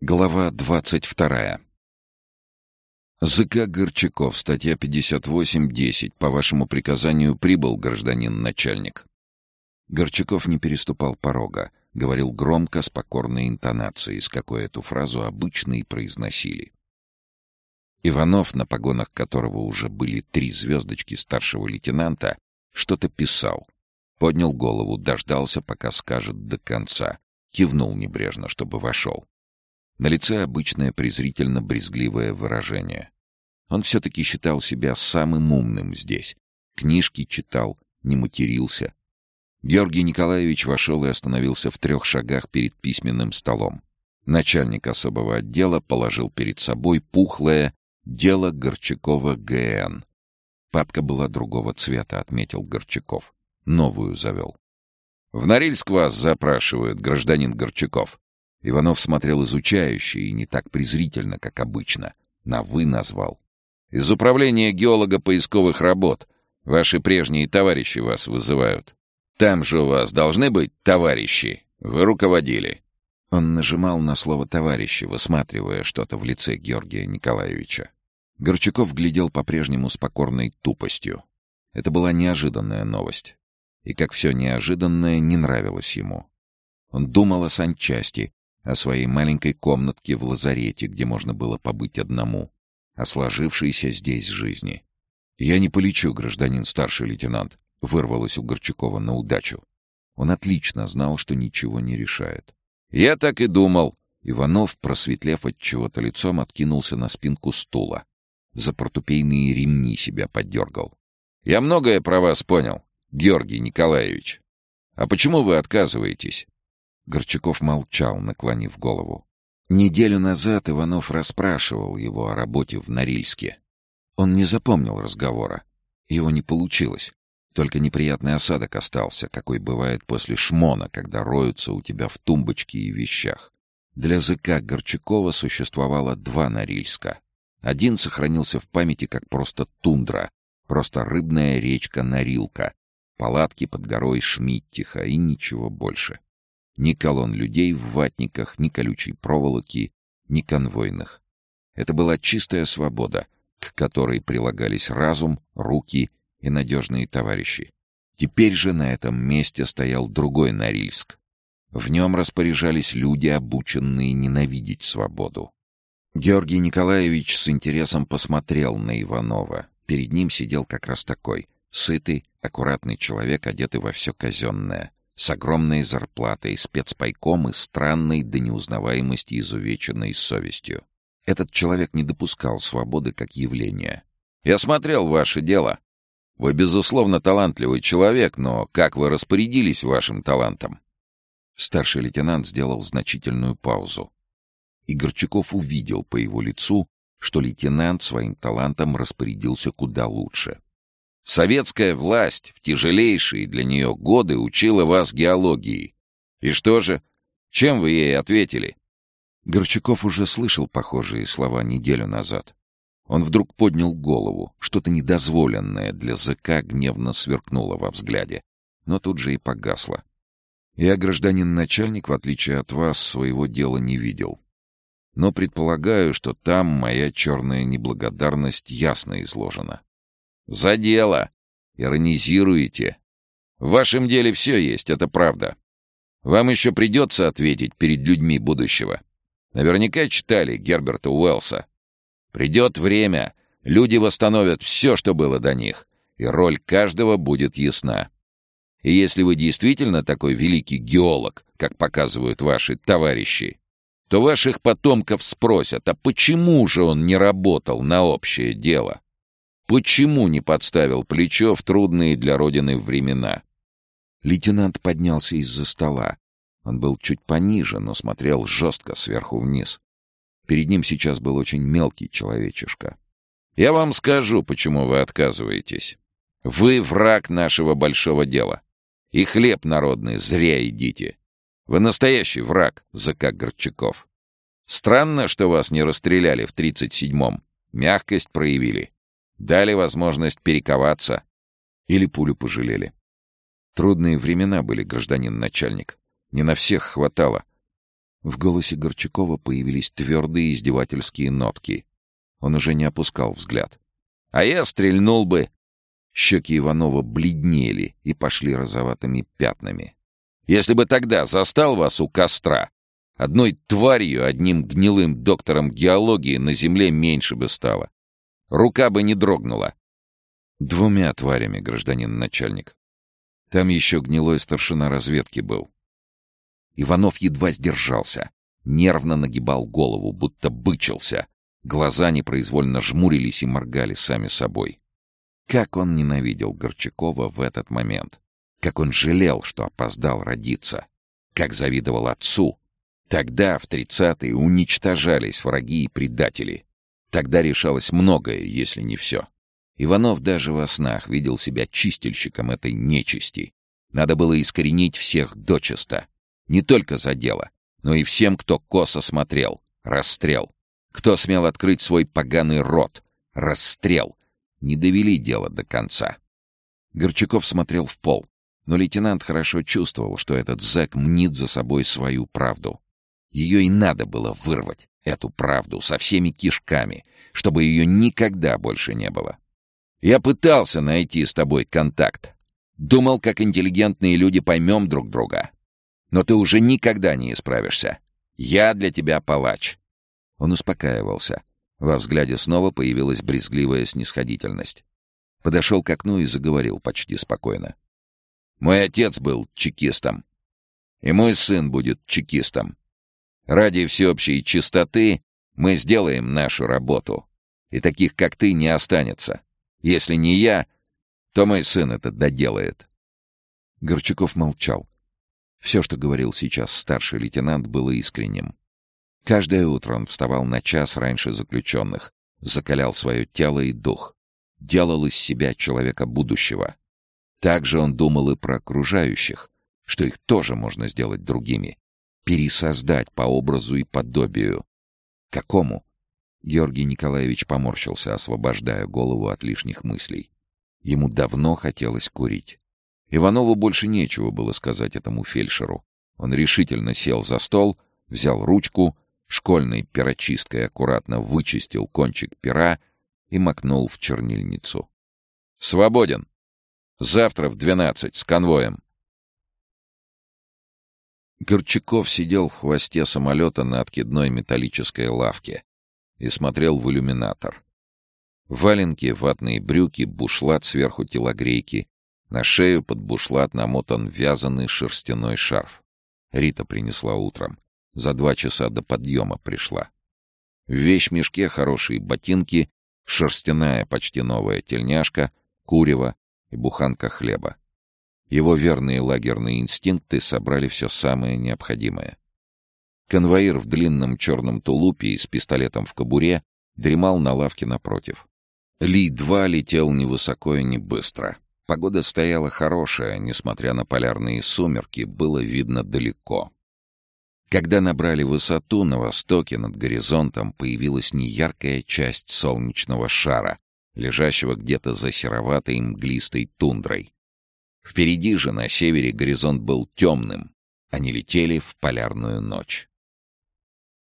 Глава двадцать вторая. ЗК Горчаков, статья 58.10. По вашему приказанию прибыл гражданин начальник. Горчаков не переступал порога, говорил громко, с покорной интонацией, с какой эту фразу обычно и произносили. Иванов, на погонах которого уже были три звездочки старшего лейтенанта, что-то писал. Поднял голову, дождался, пока скажет до конца. Кивнул небрежно, чтобы вошел. На лице обычное презрительно-брезгливое выражение. Он все-таки считал себя самым умным здесь. Книжки читал, не матерился. Георгий Николаевич вошел и остановился в трех шагах перед письменным столом. Начальник особого отдела положил перед собой пухлое «Дело Горчакова ГН». Папка была другого цвета, отметил Горчаков. Новую завел. «В Норильск вас запрашивают, гражданин Горчаков». Иванов смотрел изучающе и не так презрительно, как обычно. На «вы» назвал. «Из управления геолого-поисковых работ. Ваши прежние товарищи вас вызывают. Там же у вас должны быть товарищи. Вы руководили». Он нажимал на слово «товарищи», высматривая что-то в лице Георгия Николаевича. Горчаков глядел по-прежнему с покорной тупостью. Это была неожиданная новость. И, как все неожиданное, не нравилось ему. Он думал о санчасти, о своей маленькой комнатке в лазарете, где можно было побыть одному, о сложившейся здесь жизни. «Я не полечу, гражданин старший лейтенант», — вырвалось у Горчакова на удачу. Он отлично знал, что ничего не решает. «Я так и думал». Иванов, просветлев от чего-то лицом, откинулся на спинку стула. За портупейные ремни себя поддергал. «Я многое про вас понял, Георгий Николаевич. А почему вы отказываетесь? Горчаков молчал, наклонив голову. Неделю назад Иванов расспрашивал его о работе в Норильске. Он не запомнил разговора. Его не получилось. Только неприятный осадок остался, какой бывает после шмона, когда роются у тебя в тумбочке и вещах. Для ЗК Горчакова существовало два Норильска. Один сохранился в памяти как просто тундра, просто рыбная речка Норилка, палатки под горой Шмиттиха и ничего больше. Ни колонн людей в ватниках, ни колючей проволоки, ни конвойных. Это была чистая свобода, к которой прилагались разум, руки и надежные товарищи. Теперь же на этом месте стоял другой Норильск. В нем распоряжались люди, обученные ненавидеть свободу. Георгий Николаевич с интересом посмотрел на Иванова. Перед ним сидел как раз такой, сытый, аккуратный человек, одетый во все казенное с огромной зарплатой, спецпайком и странной до неузнаваемости изувеченной совестью. Этот человек не допускал свободы как явления. «Я смотрел ваше дело. Вы, безусловно, талантливый человек, но как вы распорядились вашим талантом?» Старший лейтенант сделал значительную паузу. И Горчаков увидел по его лицу, что лейтенант своим талантом распорядился куда лучше. Советская власть в тяжелейшие для нее годы учила вас геологии. И что же? Чем вы ей ответили?» Горчаков уже слышал похожие слова неделю назад. Он вдруг поднял голову. Что-то недозволенное для ЗК гневно сверкнуло во взгляде. Но тут же и погасло. «Я, гражданин-начальник, в отличие от вас, своего дела не видел. Но предполагаю, что там моя черная неблагодарность ясно изложена. «За дело!» «Иронизируете. В вашем деле все есть, это правда. Вам еще придется ответить перед людьми будущего. Наверняка читали Герберта Уэллса. Придет время, люди восстановят все, что было до них, и роль каждого будет ясна. И если вы действительно такой великий геолог, как показывают ваши товарищи, то ваших потомков спросят, а почему же он не работал на общее дело? Почему не подставил плечо в трудные для Родины времена? Лейтенант поднялся из-за стола. Он был чуть пониже, но смотрел жестко сверху вниз. Перед ним сейчас был очень мелкий человечишка. «Я вам скажу, почему вы отказываетесь. Вы враг нашего большого дела. И хлеб народный зря едите. Вы настоящий враг, ЗК Горчаков. Странно, что вас не расстреляли в 37-м. Мягкость проявили. Дали возможность перековаться. Или пулю пожалели. Трудные времена были, гражданин начальник. Не на всех хватало. В голосе Горчакова появились твердые издевательские нотки. Он уже не опускал взгляд. «А я стрельнул бы!» Щеки Иванова бледнели и пошли розоватыми пятнами. «Если бы тогда застал вас у костра, одной тварью, одним гнилым доктором геологии на земле меньше бы стало. Рука бы не дрогнула». «Двумя тварями, гражданин начальник. Там еще гнилой старшина разведки был». Иванов едва сдержался, нервно нагибал голову, будто бычился. Глаза непроизвольно жмурились и моргали сами собой. Как он ненавидел Горчакова в этот момент. Как он жалел, что опоздал родиться. Как завидовал отцу. Тогда, в тридцатые, уничтожались враги и предатели. Тогда решалось многое, если не все. Иванов даже во снах видел себя чистильщиком этой нечисти. Надо было искоренить всех дочисто. Не только за дело, но и всем, кто косо смотрел. Расстрел. Кто смел открыть свой поганый рот. Расстрел не довели дело до конца. Горчаков смотрел в пол, но лейтенант хорошо чувствовал, что этот зэк мнит за собой свою правду. Ее и надо было вырвать, эту правду, со всеми кишками, чтобы ее никогда больше не было. Я пытался найти с тобой контакт. Думал, как интеллигентные люди поймем друг друга. Но ты уже никогда не исправишься. Я для тебя палач. Он успокаивался, во взгляде снова появилась брезгливая снисходительность. Подошел к окну и заговорил почти спокойно. «Мой отец был чекистом. И мой сын будет чекистом. Ради всеобщей чистоты мы сделаем нашу работу. И таких, как ты, не останется. Если не я, то мой сын это доделает». Горчаков молчал. Все, что говорил сейчас старший лейтенант, было искренним. Каждое утро он вставал на час раньше заключенных, закалял свое тело и дух, делал из себя человека будущего. Также он думал и про окружающих, что их тоже можно сделать другими, пересоздать по образу и подобию. Какому? Георгий Николаевич поморщился, освобождая голову от лишних мыслей. Ему давно хотелось курить. Иванову больше нечего было сказать этому фельдшеру. Он решительно сел за стол, взял ручку — школьной перочисткой аккуратно вычистил кончик пера и макнул в чернильницу. «Свободен! Завтра в двенадцать с конвоем!» Горчаков сидел в хвосте самолета на откидной металлической лавке и смотрел в иллюминатор. Валенки, ватные брюки, бушлат сверху телогрейки. На шею под бушлат намотан вязаный шерстяной шарф. Рита принесла утром. За два часа до подъема пришла. В вещмешке хорошие ботинки, шерстяная почти новая тельняшка, курево и буханка хлеба. Его верные лагерные инстинкты собрали все самое необходимое. Конвоир в длинном черном тулупе и с пистолетом в кобуре дремал на лавке напротив. Ли-2 летел ни высоко и не быстро. Погода стояла хорошая, несмотря на полярные сумерки, было видно далеко. Когда набрали высоту, на востоке над горизонтом появилась неяркая часть солнечного шара, лежащего где-то за сероватой мглистой тундрой. Впереди же на севере горизонт был темным. Они летели в полярную ночь.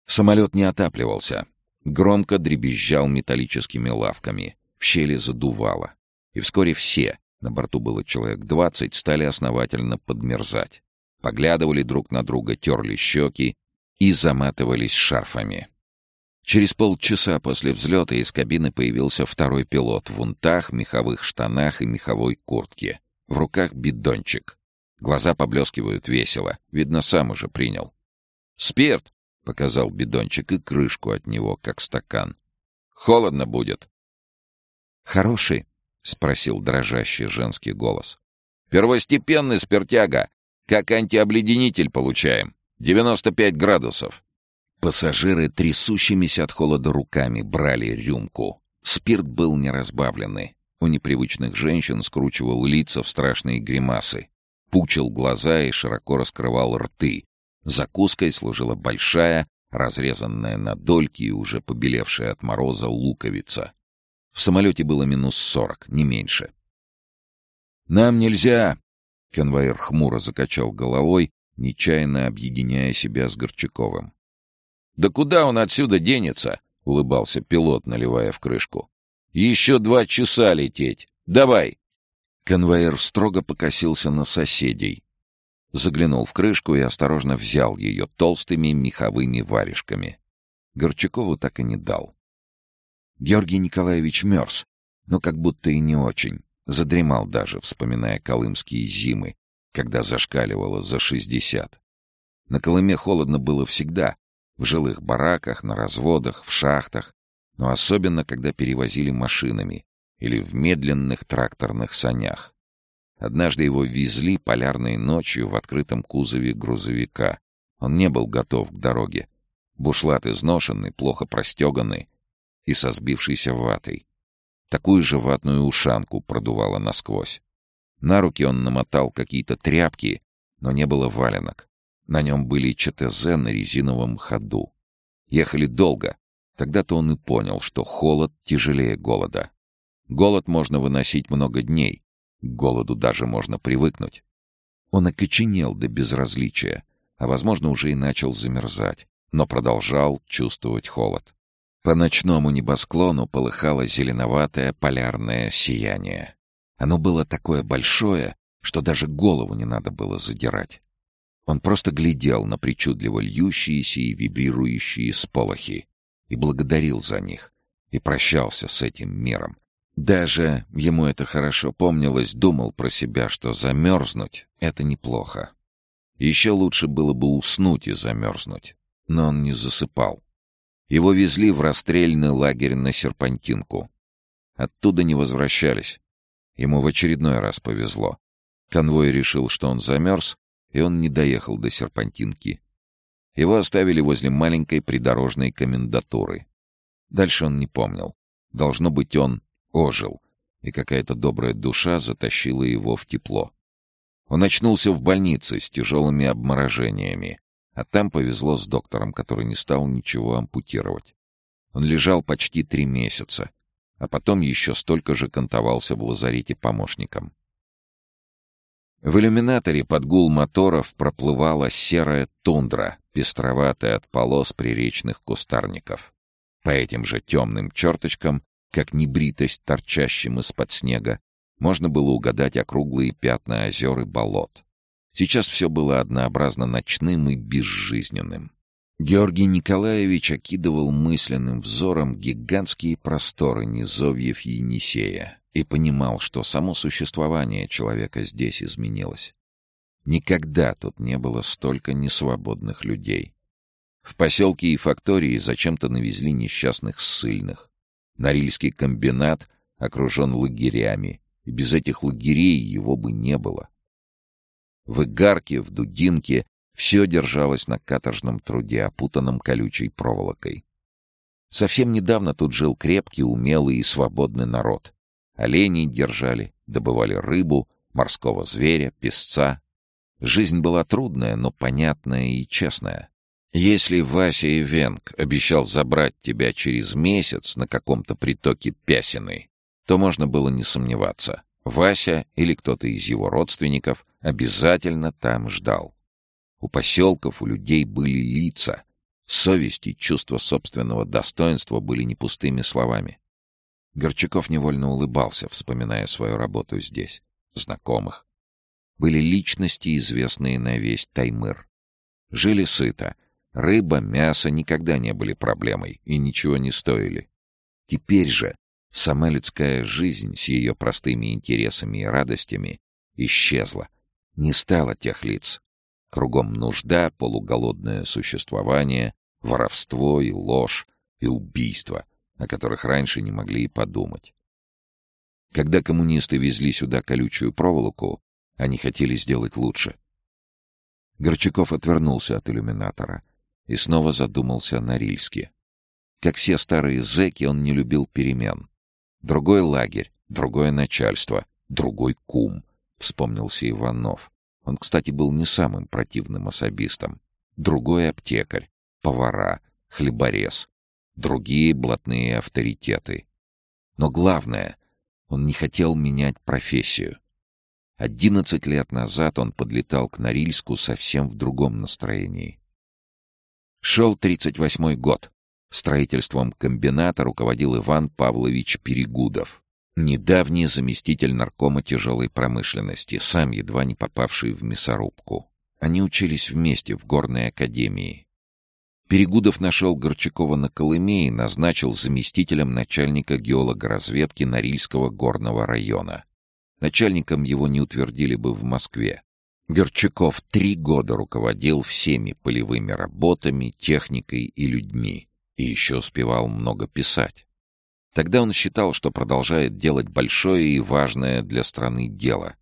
Самолет не отапливался. Громко дребезжал металлическими лавками. В щели задувало. И вскоре все, на борту было человек двадцать, стали основательно подмерзать поглядывали друг на друга, терли щеки и заматывались шарфами. Через полчаса после взлета из кабины появился второй пилот в унтах, меховых штанах и меховой куртке. В руках бидончик. Глаза поблескивают весело. Видно, сам уже принял. «Спирт!» — показал бидончик и крышку от него, как стакан. «Холодно будет!» «Хороший?» — спросил дрожащий женский голос. «Первостепенный спиртяга. Как антиобледенитель получаем. 95 градусов. Пассажиры трясущимися от холода руками брали рюмку. Спирт был неразбавленный. У непривычных женщин скручивал лица в страшные гримасы. Пучил глаза и широко раскрывал рты. Закуской служила большая, разрезанная на дольки и уже побелевшая от мороза луковица. В самолете было минус сорок, не меньше. «Нам нельзя!» Конвоир хмуро закачал головой, нечаянно объединяя себя с Горчаковым. «Да куда он отсюда денется?» — улыбался пилот, наливая в крышку. «Еще два часа лететь. Давай!» Конвоир строго покосился на соседей. Заглянул в крышку и осторожно взял ее толстыми меховыми варежками. Горчакову так и не дал. Георгий Николаевич мерз, но как будто и не очень. Задремал даже, вспоминая колымские зимы, когда зашкаливало за шестьдесят. На Колыме холодно было всегда. В жилых бараках, на разводах, в шахтах. Но особенно, когда перевозили машинами или в медленных тракторных санях. Однажды его везли полярной ночью в открытом кузове грузовика. Он не был готов к дороге. Бушлат изношенный, плохо простеганный и со сбившейся ватой. Такую же ватную ушанку продувало насквозь. На руки он намотал какие-то тряпки, но не было валенок. На нем были ЧТЗ на резиновом ходу. Ехали долго. Тогда-то он и понял, что холод тяжелее голода. Голод можно выносить много дней. К голоду даже можно привыкнуть. Он окоченел до безразличия, а, возможно, уже и начал замерзать, но продолжал чувствовать холод. По ночному небосклону полыхало зеленоватое полярное сияние. Оно было такое большое, что даже голову не надо было задирать. Он просто глядел на причудливо льющиеся и вибрирующие сполохи и благодарил за них, и прощался с этим миром. Даже, ему это хорошо помнилось, думал про себя, что замерзнуть — это неплохо. Еще лучше было бы уснуть и замерзнуть, но он не засыпал. Его везли в расстрельный лагерь на Серпантинку. Оттуда не возвращались. Ему в очередной раз повезло. Конвой решил, что он замерз, и он не доехал до Серпантинки. Его оставили возле маленькой придорожной комендатуры. Дальше он не помнил. Должно быть, он ожил, и какая-то добрая душа затащила его в тепло. Он очнулся в больнице с тяжелыми обморожениями, а там повезло с доктором, который не стал ничего ампутировать. Он лежал почти три месяца, а потом еще столько же кантовался в лазарете помощником. В иллюминаторе под гул моторов проплывала серая тундра, пестроватая от полос приречных кустарников. По этим же темным черточкам, как небритость торчащим из-под снега, можно было угадать округлые пятна озер и болот. Сейчас все было однообразно ночным и безжизненным. Георгий Николаевич окидывал мысленным взором гигантские просторы низовьев Енисея и понимал, что само существование человека здесь изменилось. Никогда тут не было столько несвободных людей. В поселке и фактории зачем-то навезли несчастных ссыльных. Норильский комбинат окружен лагерями, и без этих лагерей его бы не было. В Игарке, в Дудинке все держалось на каторжном труде, опутанном колючей проволокой. Совсем недавно тут жил крепкий, умелый и свободный народ. Оленей держали, добывали рыбу, морского зверя, песца. Жизнь была трудная, но понятная и честная. Если Вася Ивенк обещал забрать тебя через месяц на каком-то притоке Пясиной, то можно было не сомневаться. Вася или кто-то из его родственников обязательно там ждал. У поселков, у людей были лица. Совесть и чувство собственного достоинства были не пустыми словами. Горчаков невольно улыбался, вспоминая свою работу здесь. Знакомых. Были личности, известные на весь Таймыр. Жили сыто. Рыба, мясо никогда не были проблемой и ничего не стоили. Теперь же сама людская жизнь с ее простыми интересами и радостями исчезла. Не стало тех лиц, Кругом нужда, полуголодное существование, воровство и ложь, и убийство, о которых раньше не могли и подумать. Когда коммунисты везли сюда колючую проволоку, они хотели сделать лучше. Горчаков отвернулся от иллюминатора и снова задумался на Рильске. Как все старые зэки, он не любил перемен. Другой лагерь, другое начальство, другой кум, вспомнился Иванов. Он, кстати, был не самым противным особистом. Другой аптекарь, повара, хлеборез, другие блатные авторитеты. Но главное, он не хотел менять профессию. Одиннадцать лет назад он подлетал к Норильску совсем в другом настроении. Шел тридцать восьмой год. Строительством комбината руководил Иван Павлович Перегудов, недавний заместитель наркома тяжелой промышленности, сам едва не попавший в мясорубку. Они учились вместе в горной академии. Перегудов нашел Горчакова на Колыме и назначил заместителем начальника геологоразведки Норильского горного района. Начальником его не утвердили бы в Москве. Горчаков три года руководил всеми полевыми работами, техникой и людьми, и еще успевал много писать. Тогда он считал, что продолжает делать большое и важное для страны дело,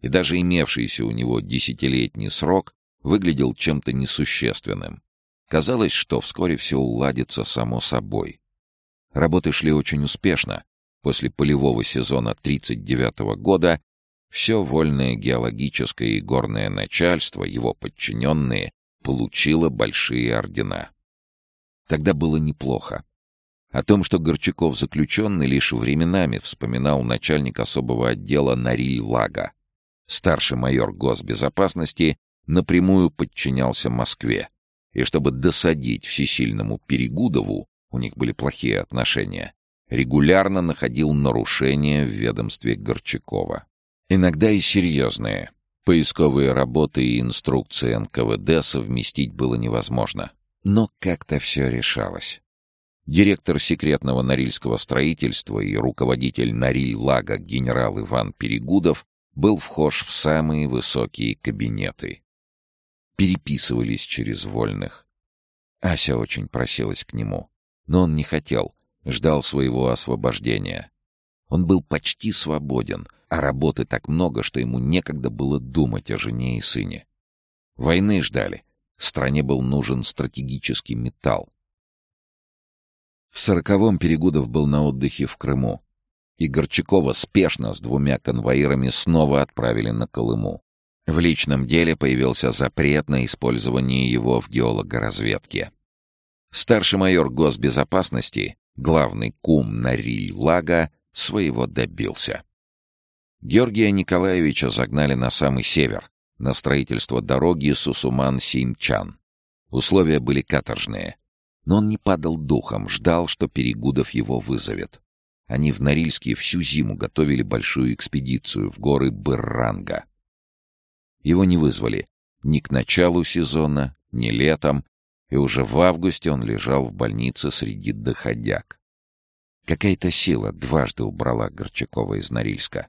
и даже имевшийся у него десятилетний срок выглядел чем-то несущественным. Казалось, что вскоре все уладится само собой. Работы шли очень успешно. После полевого сезона 1939 года все вольное геологическое и горное начальство, его подчиненные, получило большие ордена. Тогда было неплохо. О том, что Горчаков заключенный, лишь временами вспоминал начальник особого отдела Нариль Лага. Старший майор госбезопасности напрямую подчинялся Москве. И чтобы досадить всесильному Перегудову, у них были плохие отношения, регулярно находил нарушения в ведомстве Горчакова. Иногда и серьезные. Поисковые работы и инструкции НКВД совместить было невозможно. Но как-то все решалось. Директор секретного Норильского строительства и руководитель Нориль-Лага генерал Иван Перегудов был вхож в самые высокие кабинеты переписывались через вольных. Ася очень просилась к нему, но он не хотел, ждал своего освобождения. Он был почти свободен, а работы так много, что ему некогда было думать о жене и сыне. Войны ждали. Стране был нужен стратегический металл. В сороковом Перегудов был на отдыхе в Крыму, и Горчакова спешно с двумя конвоирами снова отправили на Колыму. В личном деле появился запрет на использование его в геологоразведке. Старший майор госбезопасности, главный кум Нариль Лага, своего добился. Георгия Николаевича загнали на самый север, на строительство дороги Сусуман-Симчан. Условия были каторжные. Но он не падал духом, ждал, что Перегудов его вызовет. Они в Норильске всю зиму готовили большую экспедицию в горы Бырранга. Его не вызвали ни к началу сезона, ни летом, и уже в августе он лежал в больнице среди доходяг. Какая-то сила дважды убрала Горчакова из Норильска.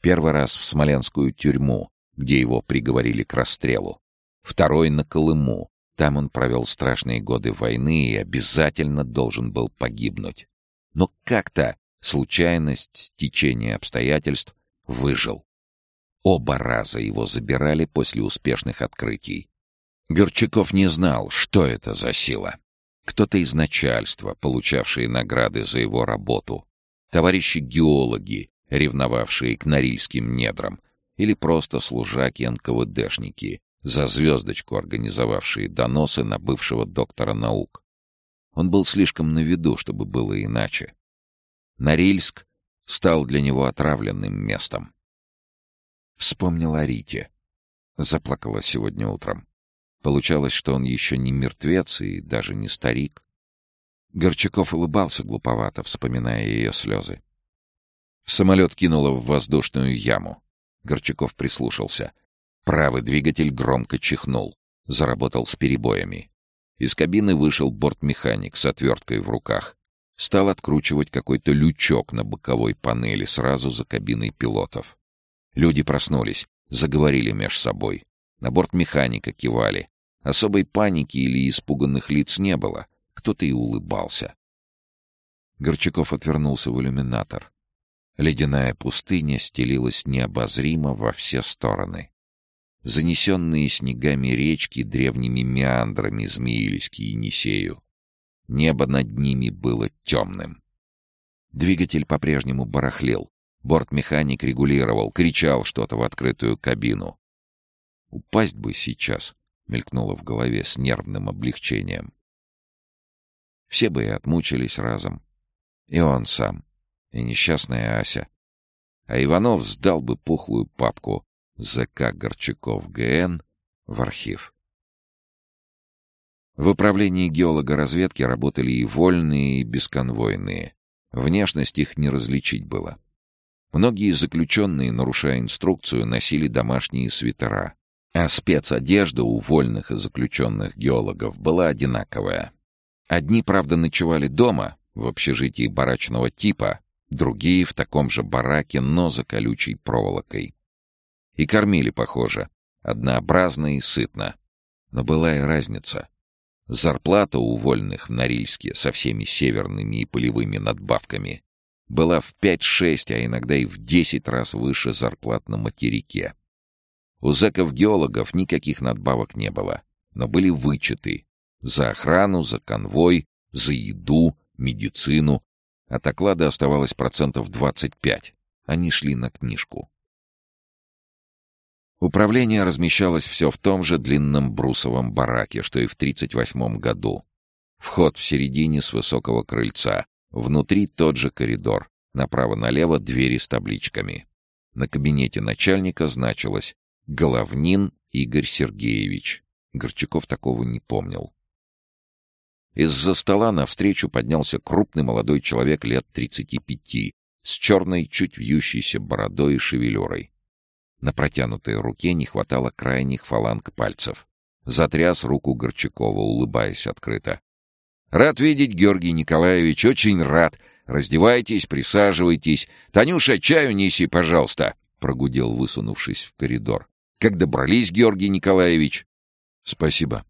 Первый раз в Смоленскую тюрьму, где его приговорили к расстрелу. Второй — на Колыму. Там он провел страшные годы войны и обязательно должен был погибнуть. Но как-то случайность, стечение обстоятельств выжил. Оба раза его забирали после успешных открытий. Горчаков не знал, что это за сила. Кто-то из начальства, получавшие награды за его работу, товарищи-геологи, ревновавшие к норильским недрам, или просто служаки-НКВДшники, за звездочку организовавшие доносы на бывшего доктора наук. Он был слишком на виду, чтобы было иначе. Норильск стал для него отравленным местом. Вспомнил о Рите. Заплакала сегодня утром. Получалось, что он еще не мертвец и даже не старик. Горчаков улыбался глуповато, вспоминая ее слезы. Самолет кинуло в воздушную яму. Горчаков прислушался. Правый двигатель громко чихнул. Заработал с перебоями. Из кабины вышел бортмеханик с отверткой в руках. Стал откручивать какой-то лючок на боковой панели сразу за кабиной пилотов. Люди проснулись, заговорили меж собой. На борт механика кивали. Особой паники или испуганных лиц не было. Кто-то и улыбался. Горчаков отвернулся в иллюминатор. Ледяная пустыня стелилась необозримо во все стороны. Занесенные снегами речки древними меандрами змеились к Енисею. Небо над ними было темным. Двигатель по-прежнему барахлил. Бортмеханик регулировал, кричал что-то в открытую кабину. «Упасть бы сейчас», — мелькнуло в голове с нервным облегчением. Все бы и отмучились разом. И он сам, и несчастная Ася. А Иванов сдал бы пухлую папку, ЗК Горчаков ГН в архив. В управлении геолога-разведки работали и вольные, и бесконвойные. Внешность их не различить было. Многие заключенные, нарушая инструкцию, носили домашние свитера. А спецодежда у вольных и заключенных геологов была одинаковая. Одни, правда, ночевали дома, в общежитии барачного типа, другие в таком же бараке, но за колючей проволокой. И кормили, похоже, однообразно и сытно. Но была и разница. Зарплата у вольных в Норильске со всеми северными и полевыми надбавками была в 5-6, а иногда и в 10 раз выше зарплат на материке. У зэков-геологов никаких надбавок не было, но были вычеты за охрану, за конвой, за еду, медицину. От оклада оставалось процентов 25. Они шли на книжку. Управление размещалось все в том же длинном брусовом бараке, что и в 1938 году. Вход в середине с высокого крыльца. Внутри тот же коридор. Направо-налево двери с табличками. На кабинете начальника значилось «Головнин Игорь Сергеевич». Горчаков такого не помнил. Из-за стола навстречу поднялся крупный молодой человек лет 35 с черной, чуть вьющейся бородой и шевелюрой. На протянутой руке не хватало крайних фаланг пальцев. Затряс руку Горчакова, улыбаясь открыто. «Рад видеть, Георгий Николаевич, очень рад. Раздевайтесь, присаживайтесь. Танюша, чаю неси, пожалуйста», — прогудел, высунувшись в коридор. «Как добрались, Георгий Николаевич?» «Спасибо».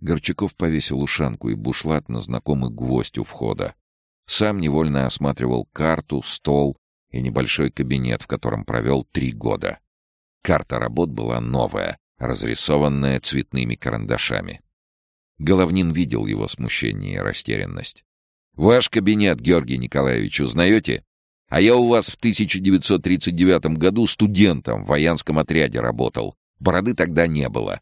Горчаков повесил ушанку и бушлат на знакомый гвоздь у входа. Сам невольно осматривал карту, стол и небольшой кабинет, в котором провел три года. Карта работ была новая, разрисованная цветными карандашами. Головнин видел его смущение и растерянность. «Ваш кабинет, Георгий Николаевич, узнаете? А я у вас в 1939 году студентом в военском отряде работал. Бороды тогда не было».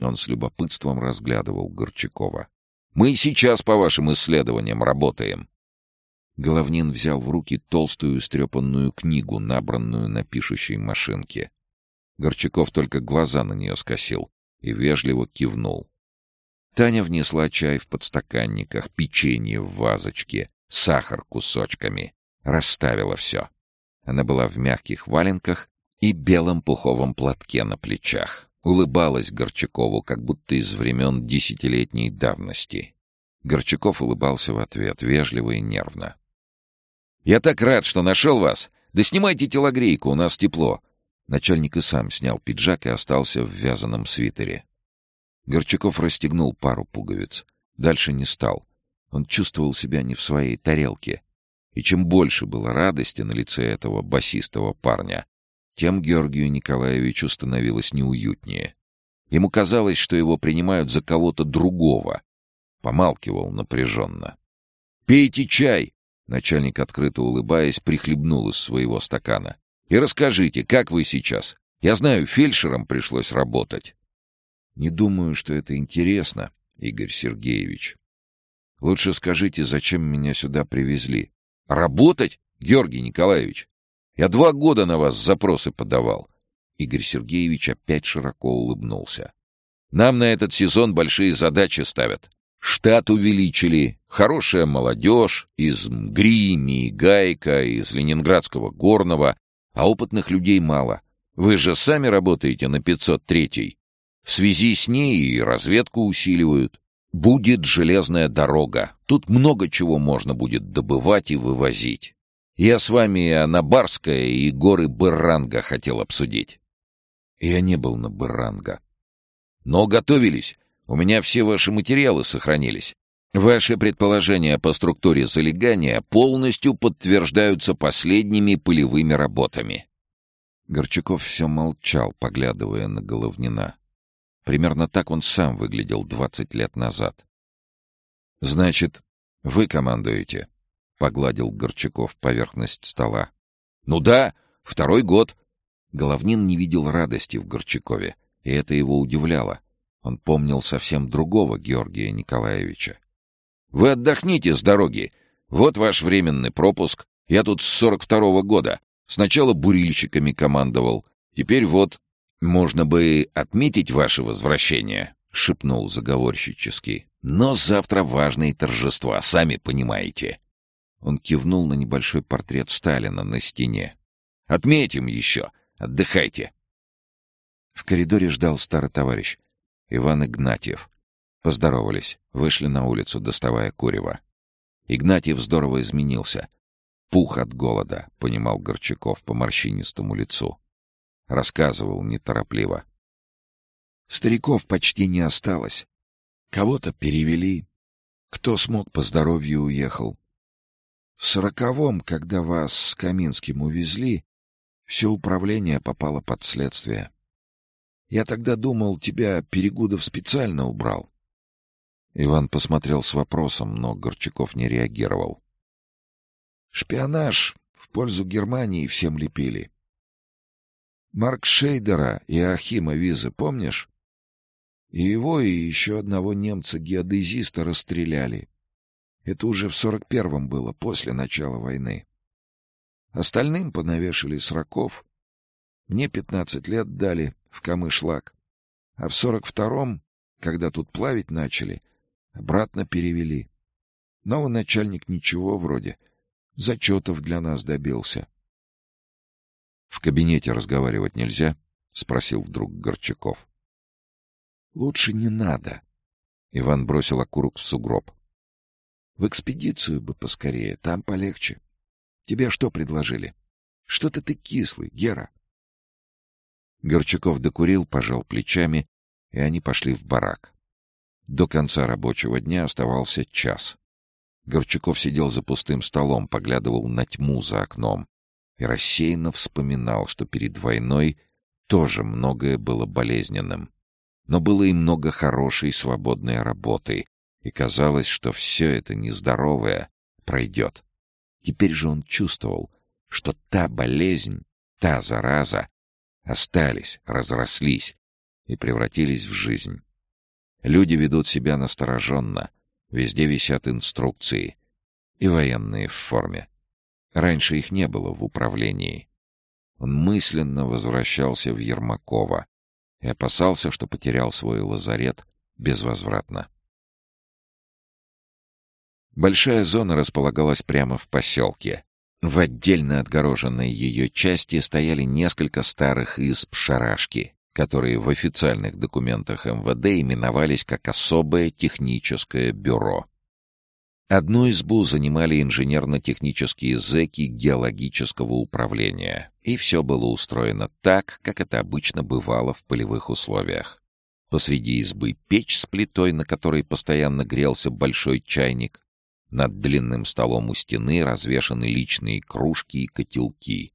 Он с любопытством разглядывал Горчакова. «Мы сейчас по вашим исследованиям работаем». Головнин взял в руки толстую стрепанную книгу, набранную на пишущей машинке. Горчаков только глаза на нее скосил и вежливо кивнул. Таня внесла чай в подстаканниках, печенье в вазочке, сахар кусочками. Расставила все. Она была в мягких валенках и белом пуховом платке на плечах. Улыбалась Горчакову, как будто из времен десятилетней давности. Горчаков улыбался в ответ, вежливо и нервно. «Я так рад, что нашел вас! Да снимайте телогрейку, у нас тепло. Начальник и сам снял пиджак и остался в вязаном свитере. Горчаков расстегнул пару пуговиц. Дальше не стал. Он чувствовал себя не в своей тарелке. И чем больше было радости на лице этого басистого парня, тем Георгию Николаевичу становилось неуютнее. Ему казалось, что его принимают за кого-то другого. Помалкивал напряженно. «Пейте чай!» Начальник, открыто улыбаясь, прихлебнул из своего стакана. И расскажите, как вы сейчас? Я знаю, фельдшером пришлось работать. Не думаю, что это интересно, Игорь Сергеевич. Лучше скажите, зачем меня сюда привезли? Работать, Георгий Николаевич? Я два года на вас запросы подавал. Игорь Сергеевич опять широко улыбнулся. Нам на этот сезон большие задачи ставят. Штат увеличили, хорошая молодежь из МГРИ, МИГАЙКа, из Ленинградского горного, а опытных людей мало. Вы же сами работаете на 503-й. В связи с ней и разведку усиливают. Будет железная дорога. Тут много чего можно будет добывать и вывозить. Я с вами Анабарская и горы Быранга хотел обсудить. Я не был на Быранга. Но готовились. У меня все ваши материалы сохранились. Ваши предположения по структуре залегания полностью подтверждаются последними полевыми работами. Горчаков все молчал, поглядывая на Головнина. Примерно так он сам выглядел двадцать лет назад. «Значит, вы командуете?» — погладил Горчаков поверхность стола. «Ну да, второй год». Головнин не видел радости в Горчакове, и это его удивляло. Он помнил совсем другого Георгия Николаевича. Вы отдохните с дороги. Вот ваш временный пропуск. Я тут с сорок второго года. Сначала бурильщиками командовал. Теперь вот «Можно бы отметить ваше возвращение», — шепнул заговорщически. «Но завтра важные торжества, сами понимаете». Он кивнул на небольшой портрет Сталина на стене. «Отметим еще. Отдыхайте». В коридоре ждал старый товарищ, Иван Игнатьев. Поздоровались, вышли на улицу, доставая курева. Игнатьев здорово изменился. Пух от голода, понимал Горчаков по морщинистому лицу. Рассказывал неторопливо. Стариков почти не осталось. Кого-то перевели. Кто смог по здоровью уехал. В сороковом, когда вас с Каминским увезли, все управление попало под следствие. Я тогда думал, тебя Перегудов специально убрал. Иван посмотрел с вопросом, но Горчаков не реагировал. Шпионаж в пользу Германии всем лепили. Марк Шейдера и Ахима Визы, помнишь? И его, и еще одного немца-геодезиста расстреляли. Это уже в сорок первом было, после начала войны. Остальным понавешали сроков. Мне пятнадцать лет дали в Камышлак. А в сорок втором, когда тут плавить начали, обратно перевели. Новый начальник ничего вроде. Зачетов для нас добился. — В кабинете разговаривать нельзя? — спросил вдруг Горчаков. — Лучше не надо. Иван бросил окурок в сугроб. — В экспедицию бы поскорее, там полегче. Тебе что предложили? Что-то ты кислый, Гера. Горчаков докурил, пожал плечами, и они пошли в барак. До конца рабочего дня оставался час. Горчаков сидел за пустым столом, поглядывал на тьму за окном и рассеянно вспоминал, что перед войной тоже многое было болезненным. Но было и много хорошей свободной работы, и казалось, что все это нездоровое пройдет. Теперь же он чувствовал, что та болезнь, та зараза остались, разрослись и превратились в жизнь. Люди ведут себя настороженно, везде висят инструкции и военные в форме. Раньше их не было в управлении. Он мысленно возвращался в Ермакова и опасался, что потерял свой лазарет безвозвратно. Большая зона располагалась прямо в поселке, в отдельно отгороженной ее части стояли несколько старых изб шарашки, которые в официальных документах МВД именовались как особое техническое бюро. Одну избу занимали инженерно-технические зэки геологического управления, и все было устроено так, как это обычно бывало в полевых условиях. Посреди избы печь с плитой, на которой постоянно грелся большой чайник, над длинным столом у стены развешаны личные кружки и котелки.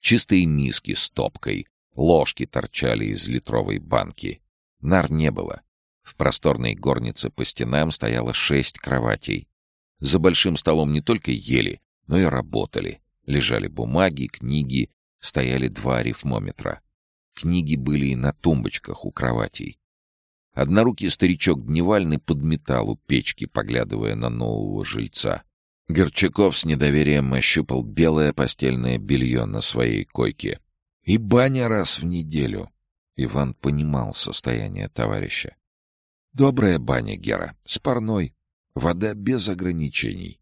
Чистые миски с топкой, ложки торчали из литровой банки. Нар не было. В просторной горнице по стенам стояло шесть кроватей. За большим столом не только ели, но и работали. Лежали бумаги, книги, стояли два арифмометра. Книги были и на тумбочках у кроватей. Однорукий старичок Дневальный подметал у печки, поглядывая на нового жильца. Горчаков с недоверием ощупал белое постельное белье на своей койке. И баня раз в неделю. Иван понимал состояние товарища. Добрая баня, Гера, с парной. Вода без ограничений.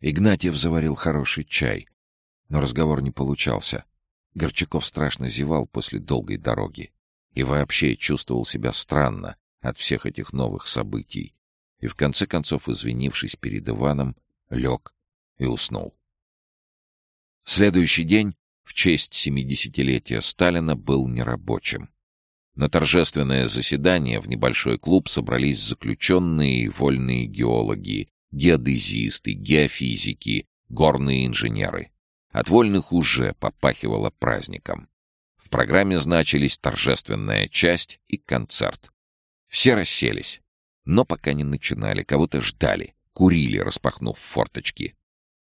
Игнатьев заварил хороший чай, но разговор не получался. Горчаков страшно зевал после долгой дороги и вообще чувствовал себя странно от всех этих новых событий, и в конце концов, извинившись перед Иваном, лег и уснул. Следующий день, в честь семидесятилетия Сталина, был нерабочим. На торжественное заседание в небольшой клуб собрались заключенные и вольные геологи, геодезисты, геофизики, горные инженеры. От вольных уже попахивало праздником. В программе значились торжественная часть и концерт. Все расселись, но пока не начинали, кого-то ждали, курили, распахнув форточки.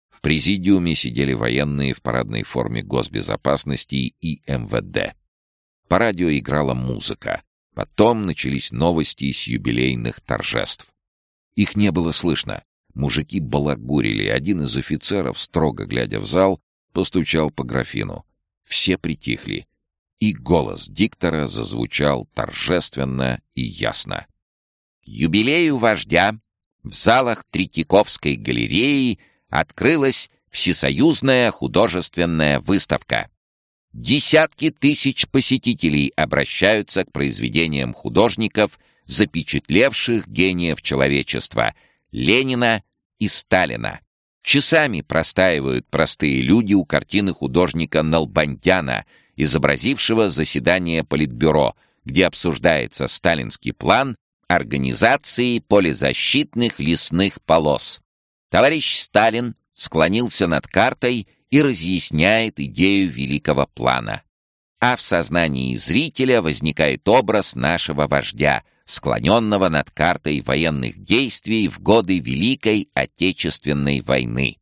В президиуме сидели военные в парадной форме госбезопасности и МВД. По радио играла музыка. Потом начались новости с юбилейных торжеств. Их не было слышно. Мужики балагурили. Один из офицеров, строго глядя в зал, постучал по графину. Все притихли. и голос диктора зазвучал торжественно и ясно. Юбилею вождя в залах Третьяковской галереи открылась всесоюзная художественная выставка. Десятки тысяч посетителей обращаются к произведениям художников, запечатлевших гениев человечества — Ленина и Сталина. Часами простаивают простые люди у картины художника Налбандяна, изобразившего заседание Политбюро, где обсуждается сталинский план организации полезащитных лесных полос. Товарищ Сталин склонился над картой и разъясняет идею великого плана. А в сознании зрителя возникает образ нашего вождя, склоненного над картой военных действий в годы Великой Отечественной войны.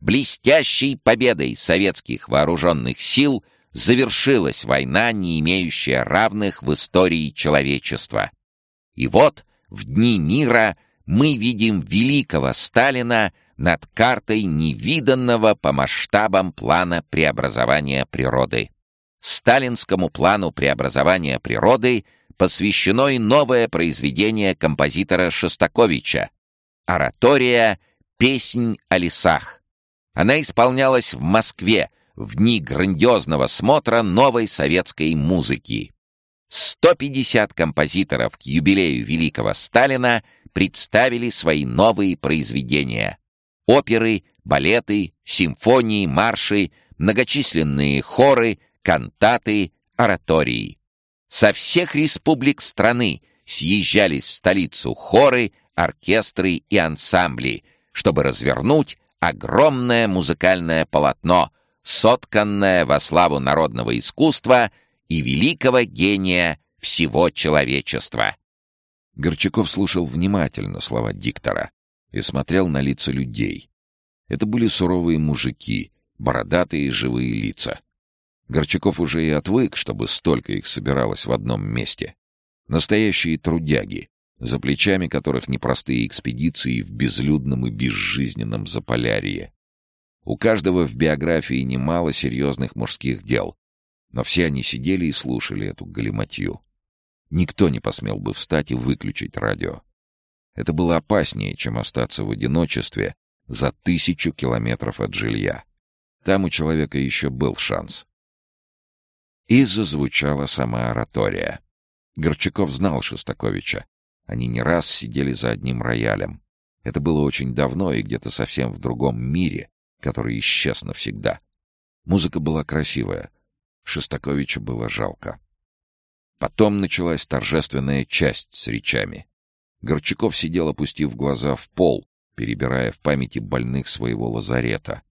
Блестящей победой советских вооруженных сил завершилась война, не имеющая равных в истории человечества. И вот в дни мира мы видим великого Сталина над картой невиданного по масштабам плана преобразования природы. Сталинскому плану преобразования природы посвящено и новое произведение композитора Шостаковича «Оратория «Песнь о лесах». Она исполнялась в Москве в дни грандиозного смотра новой советской музыки. 150 композиторов к юбилею великого Сталина представили свои новые произведения. Оперы, балеты, симфонии, марши, многочисленные хоры, кантаты, оратории. Со всех республик страны съезжались в столицу хоры, оркестры и ансамбли, чтобы развернуть огромное музыкальное полотно, сотканное во славу народного искусства и великого гения всего человечества. Горчаков слушал внимательно слова диктора и смотрел на лица людей. Это были суровые мужики, бородатые живые лица. Горчаков уже и отвык, чтобы столько их собиралось в одном месте. Настоящие трудяги, за плечами которых непростые экспедиции в безлюдном и безжизненном Заполярье. У каждого в биографии немало серьезных мужских дел, но все они сидели и слушали эту галиматью. Никто не посмел бы встать и выключить радио. Это было опаснее, чем остаться в одиночестве за тысячу километров от жилья. Там у человека еще был шанс. И зазвучала сама оратория. Горчаков знал Шостаковича. Они не раз сидели за одним роялем. Это было очень давно и где-то совсем в другом мире, который исчез навсегда. Музыка была красивая. Шостаковича было жалко. Потом началась торжественная часть с речами. Горчаков сидел, опустив глаза в пол, перебирая в памяти больных своего лазарета.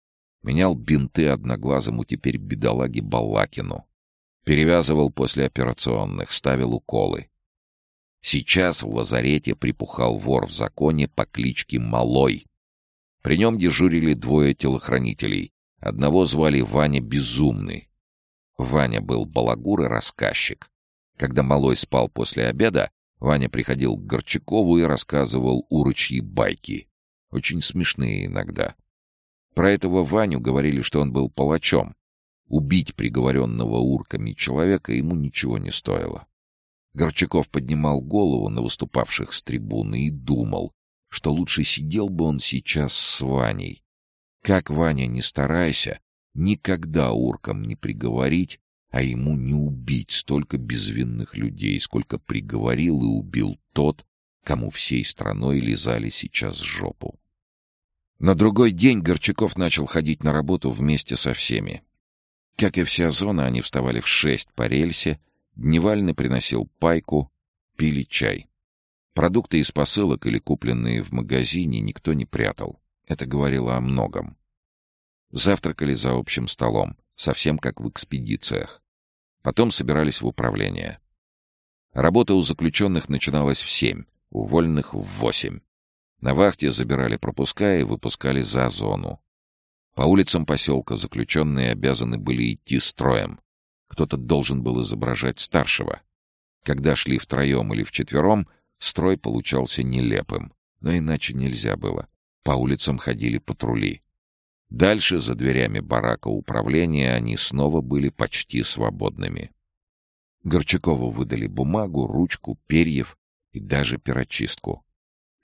Менял бинты одноглазому теперь бедолаге Балакину. Перевязывал после операционных, ставил уколы. Сейчас в лазарете припухал вор в законе по кличке Малой. При нем дежурили двое телохранителей. Одного звали Ваня Безумный. Ваня был балагур и рассказчик. Когда Малой спал после обеда, Ваня приходил к Горчакову и рассказывал урочьи байки. Очень смешные иногда. Про этого Ваню говорили, что он был палачом. Убить приговоренного урками человека ему ничего не стоило. Горчаков поднимал голову на выступавших с трибуны и думал, что лучше сидел бы он сейчас с Ваней. Как Ваня не старайся, никогда уркам не приговорить, а ему не убить столько безвинных людей, сколько приговорил и убил тот, кому всей страной лизали сейчас жопу. На другой день Горчаков начал ходить на работу вместе со всеми. Как и вся зона, они вставали в шесть по рельсе, Дневальный приносил пайку, пили чай. Продукты из посылок или купленные в магазине никто не прятал. Это говорило о многом. Завтракали за общим столом, совсем как в экспедициях. Потом собирались в управление. Работа у заключенных начиналась в семь, у вольных — в восемь. На вахте забирали пропуска и выпускали за зону. По улицам поселка заключенные обязаны были идти строем. Кто-то должен был изображать старшего. Когда шли втроем или вчетвером, строй получался нелепым. Но иначе нельзя было. По улицам ходили патрули. Дальше, за дверями барака управления, они снова были почти свободными. Горчакову выдали бумагу, ручку, перьев и даже перочистку.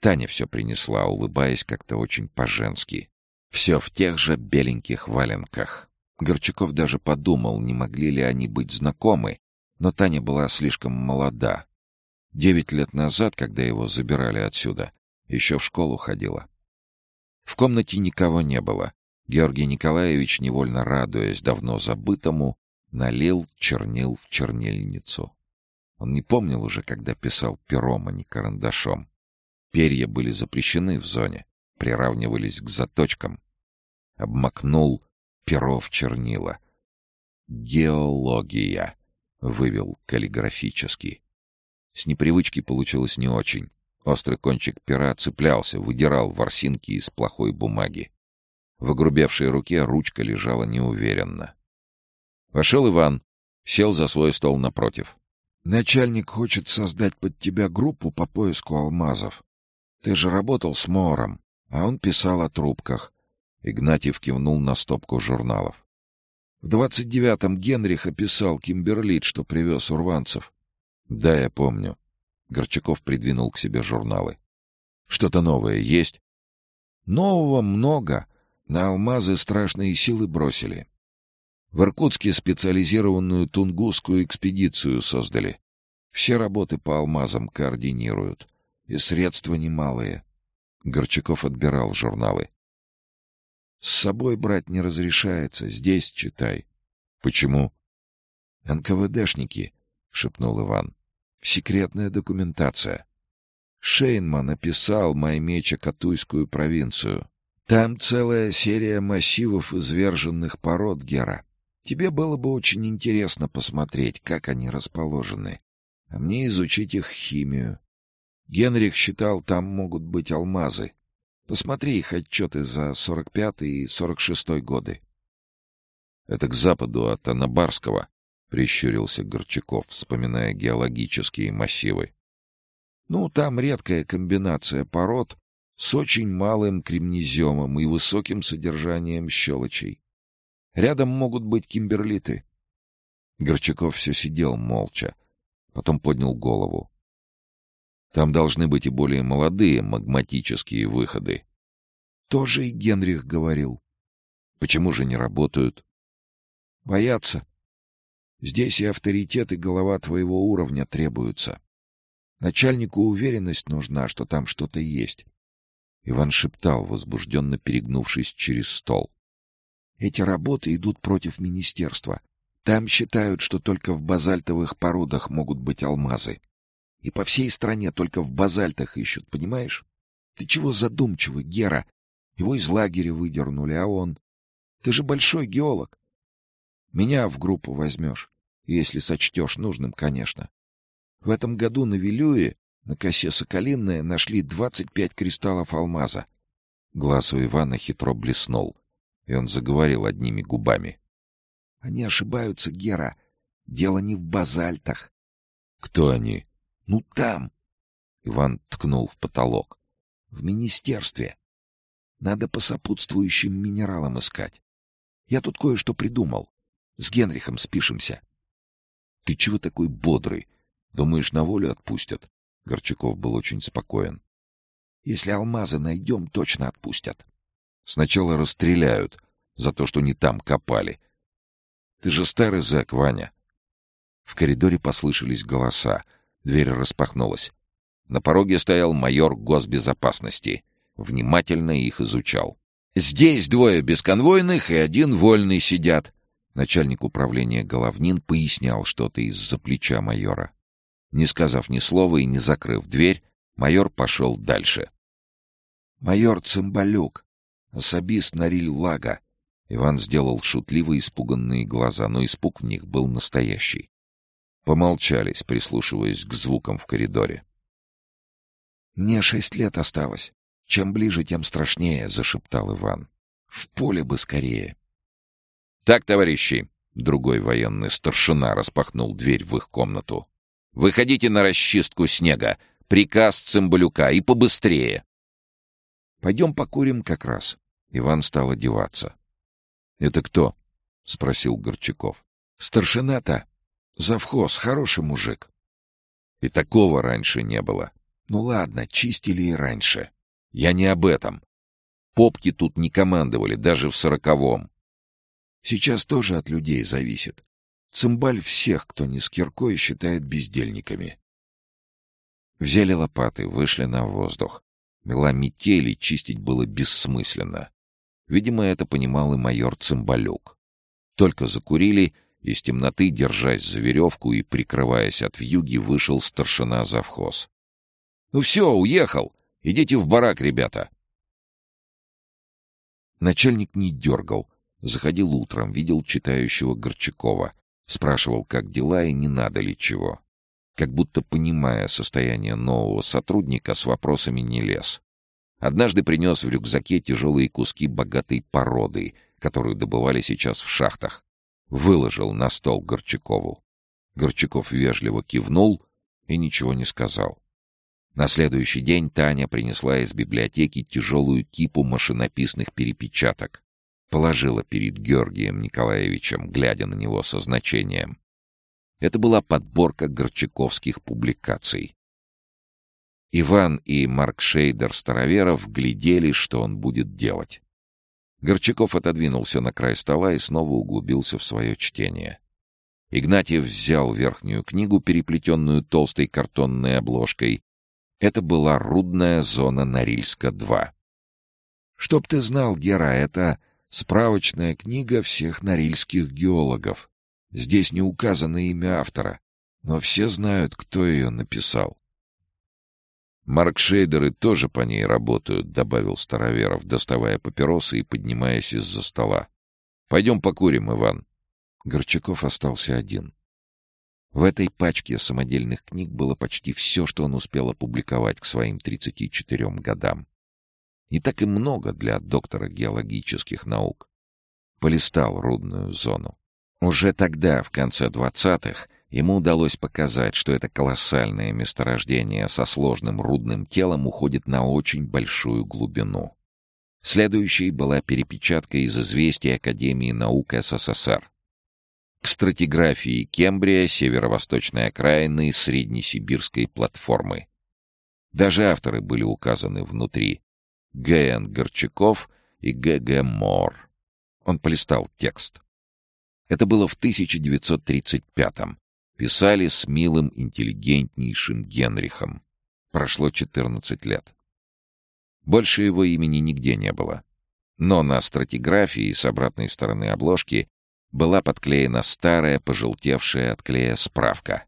Таня все принесла, улыбаясь как-то очень по-женски. Все в тех же беленьких валенках. Горчаков даже подумал, не могли ли они быть знакомы, но Таня была слишком молода. Девять лет назад, когда его забирали отсюда, еще в школу ходила. В комнате никого не было. Георгий Николаевич, невольно радуясь давно забытому, налил чернил в чернильницу. Он не помнил уже, когда писал пером, а не карандашом. Перья были запрещены в зоне, приравнивались к заточкам. Обмакнул перо в чернила. «Геология», — вывел каллиграфически. С непривычки получилось не очень. Острый кончик пера цеплялся, выдирал ворсинки из плохой бумаги. В огрубевшей руке ручка лежала неуверенно. Вошел Иван, сел за свой стол напротив. «Начальник хочет создать под тебя группу по поиску алмазов. Ты же работал с Мором, а он писал о трубках». Игнатьев кивнул на стопку журналов. В двадцать девятом Генрих описал Кимберлит, что привез урванцев. «Да, я помню». Горчаков придвинул к себе журналы. «Что-то новое есть?» «Нового много. На алмазы страшные силы бросили. В Иркутске специализированную тунгусскую экспедицию создали. Все работы по алмазам координируют. И средства немалые. Горчаков отбирал журналы. С собой брать не разрешается. Здесь читай. Почему? НКВДшники, — шепнул Иван. Секретная документация. Шейнман описал Маймеча-Катуйскую провинцию. Там целая серия массивов изверженных пород, Гера. Тебе было бы очень интересно посмотреть, как они расположены, а мне изучить их химию. Генрих считал, там могут быть алмазы. Посмотри их отчеты за 45 и 46 годы. — Это к западу от Анабарского, — прищурился Горчаков, вспоминая геологические массивы. — Ну, там редкая комбинация пород с очень малым кремнеземом и высоким содержанием щелочей. Рядом могут быть кимберлиты. Горчаков все сидел молча, потом поднял голову. Там должны быть и более молодые магматические выходы. Тоже и Генрих говорил. Почему же не работают? Боятся. Здесь и авторитет, и голова твоего уровня требуются. Начальнику уверенность нужна, что там что-то есть. Иван шептал, возбужденно перегнувшись через стол. Эти работы идут против министерства. Там считают, что только в базальтовых породах могут быть алмазы. И по всей стране только в базальтах ищут, понимаешь? Ты чего задумчивый, Гера? Его из лагеря выдернули, а он... Ты же большой геолог. Меня в группу возьмешь, если сочтешь нужным, конечно. В этом году на Вилюе, на косе Соколинная, нашли двадцать пять кристаллов алмаза. Глаз у Ивана хитро блеснул и он заговорил одними губами. — Они ошибаются, Гера. Дело не в базальтах. — Кто они? — Ну, там. Иван ткнул в потолок. — В министерстве. Надо по сопутствующим минералам искать. Я тут кое-что придумал. С Генрихом спишемся. — Ты чего такой бодрый? Думаешь, на волю отпустят? Горчаков был очень спокоен. — Если алмазы найдем, точно отпустят. Сначала расстреляют за то, что не там копали. Ты же старый зэк, Ваня. В коридоре послышались голоса. Дверь распахнулась. На пороге стоял майор госбезопасности. Внимательно их изучал. «Здесь двое бесконвойных и один вольный сидят». Начальник управления Головнин пояснял что-то из-за плеча майора. Не сказав ни слова и не закрыв дверь, майор пошел дальше. «Майор Цымбалюк, Особист Нариль Лага. Иван сделал шутливо испуганные глаза, но испуг в них был настоящий. Помолчались, прислушиваясь к звукам в коридоре. «Мне шесть лет осталось. Чем ближе, тем страшнее», — зашептал Иван. «В поле бы скорее». «Так, товарищи!» — другой военный старшина распахнул дверь в их комнату. «Выходите на расчистку снега. Приказ Цымбалюка. И побыстрее!» «Пойдем покурим как раз», Иван стал одеваться. «Это кто?» — спросил Горчаков. «Старшина-то. Завхоз, хороший мужик. И такого раньше не было. Ну ладно, чистили и раньше. Я не об этом. Попки тут не командовали, даже в сороковом. Сейчас тоже от людей зависит. Цимбаль всех, кто не с киркой, считает бездельниками. Взяли лопаты, вышли на воздух. Мела метели, чистить было бессмысленно. Видимо, это понимал и майор Цимбалюк. Только закурили, из темноты, держась за веревку и прикрываясь от вьюги, вышел старшина завхоз. «Ну все, уехал! Идите в барак, ребята!» Начальник не дергал. Заходил утром, видел читающего Горчакова. Спрашивал, как дела и не надо ли чего. Как будто понимая состояние нового сотрудника, с вопросами не лез. Однажды принес в рюкзаке тяжелые куски богатой породы, которую добывали сейчас в шахтах. Выложил на стол Горчакову. Горчаков вежливо кивнул и ничего не сказал. На следующий день Таня принесла из библиотеки тяжелую кипу машинописных перепечаток. Положила перед Георгием Николаевичем, глядя на него со значением. Это была подборка горчаковских публикаций. Иван и Марк Шейдер Староверов глядели, что он будет делать. Горчаков отодвинулся на край стола и снова углубился в свое чтение. Игнатьев взял верхнюю книгу, переплетенную толстой картонной обложкой. Это была рудная зона Норильска-2. «Чтоб ты знал, Гера, это справочная книга всех норильских геологов. Здесь не указано имя автора, но все знают, кто ее написал. «Маркшейдеры тоже по ней работают», — добавил Староверов, доставая папиросы и поднимаясь из-за стола. «Пойдем покурим, Иван». Горчаков остался один. В этой пачке самодельных книг было почти все, что он успел опубликовать к своим 34 годам. Не так и много для доктора геологических наук. Полистал рудную зону. Уже тогда, в конце двадцатых, Ему удалось показать, что это колоссальное месторождение со сложным рудным телом уходит на очень большую глубину. Следующей была перепечатка из известий Академии наук СССР. К стратиграфии Кембрия северо-восточной окраины Среднесибирской платформы. Даже авторы были указаны внутри. Г.Н. Горчаков и Г.Г. Мор. Он полистал текст. Это было в 1935-м. Писали с милым, интеллигентнейшим Генрихом. Прошло 14 лет. Больше его имени нигде не было. Но на стратиграфии с обратной стороны обложки была подклеена старая, пожелтевшая от клея справка.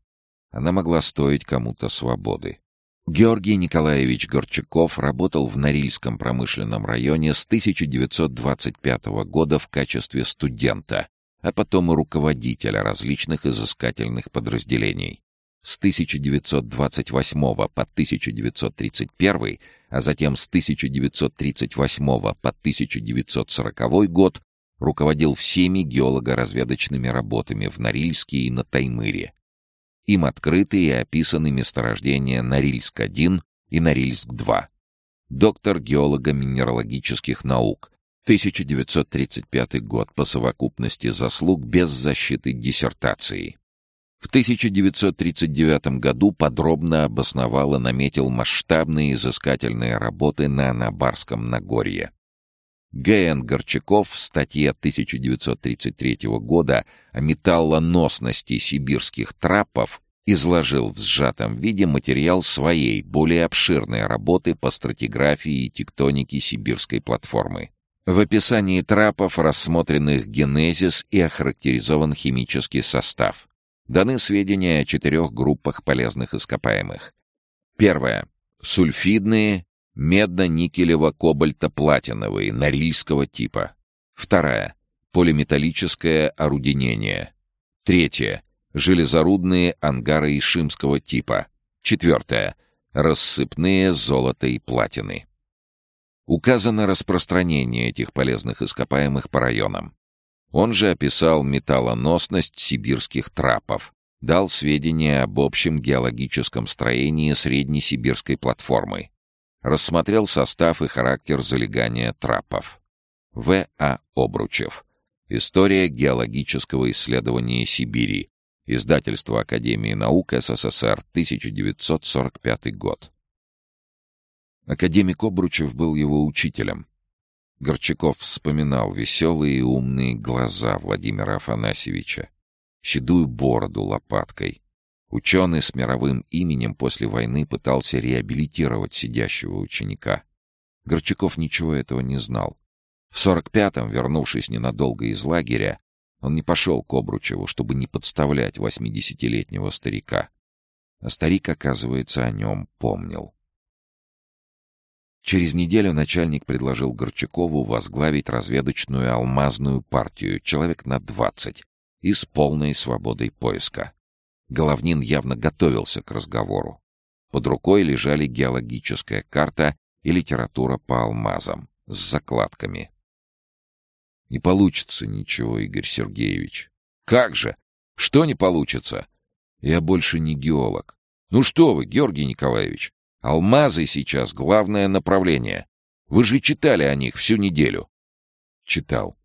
Она могла стоить кому-то свободы. Георгий Николаевич Горчаков работал в Норильском промышленном районе с 1925 года в качестве студента а потом и руководителя различных изыскательных подразделений. С 1928 по 1931, а затем с 1938 по 1940 год руководил всеми геолого-разведочными работами в Норильске и на Таймыре. Им открыты и описаны месторождения Норильск-1 и Норильск-2. Доктор геолого-минералогических наук, 1935 год по совокупности заслуг без защиты диссертации. В 1939 году подробно обосновал и наметил масштабные изыскательные работы на Анабарском Нагорье. Г.Н. Горчаков в статье 1933 года о металлоносности сибирских трапов изложил в сжатом виде материал своей, более обширной работы по стратиграфии и тектонике сибирской платформы. В описании трапов рассмотренных генезис и охарактеризован химический состав. Даны сведения о четырех группах полезных ископаемых. Первое. Сульфидные, медно-никелево-кобальто-платиновые, норильского типа. Вторая. Полиметаллическое орудинение. Третье. Железорудные ангары ишимского типа. Четвертое. Рассыпные золото и платины. Указано распространение этих полезных ископаемых по районам. Он же описал металлоносность сибирских трапов, дал сведения об общем геологическом строении среднесибирской платформы, рассмотрел состав и характер залегания трапов. В. А. Обручев. История геологического исследования Сибири. Издательство Академии наук СССР, 1945 год. Академик Обручев был его учителем. Горчаков вспоминал веселые и умные глаза Владимира Афанасьевича, седую бороду лопаткой. Ученый с мировым именем после войны пытался реабилитировать сидящего ученика. Горчаков ничего этого не знал. В 45-м, вернувшись ненадолго из лагеря, он не пошел к Обручеву, чтобы не подставлять восьмидесятилетнего старика. А старик, оказывается, о нем помнил. Через неделю начальник предложил Горчакову возглавить разведочную алмазную партию, человек на двадцать, и с полной свободой поиска. Головнин явно готовился к разговору. Под рукой лежали геологическая карта и литература по алмазам с закладками. Не получится ничего, Игорь Сергеевич. Как же? Что не получится? Я больше не геолог. Ну что вы, Георгий Николаевич, алмазы сейчас главное направление. Вы же читали о них всю неделю. Читал.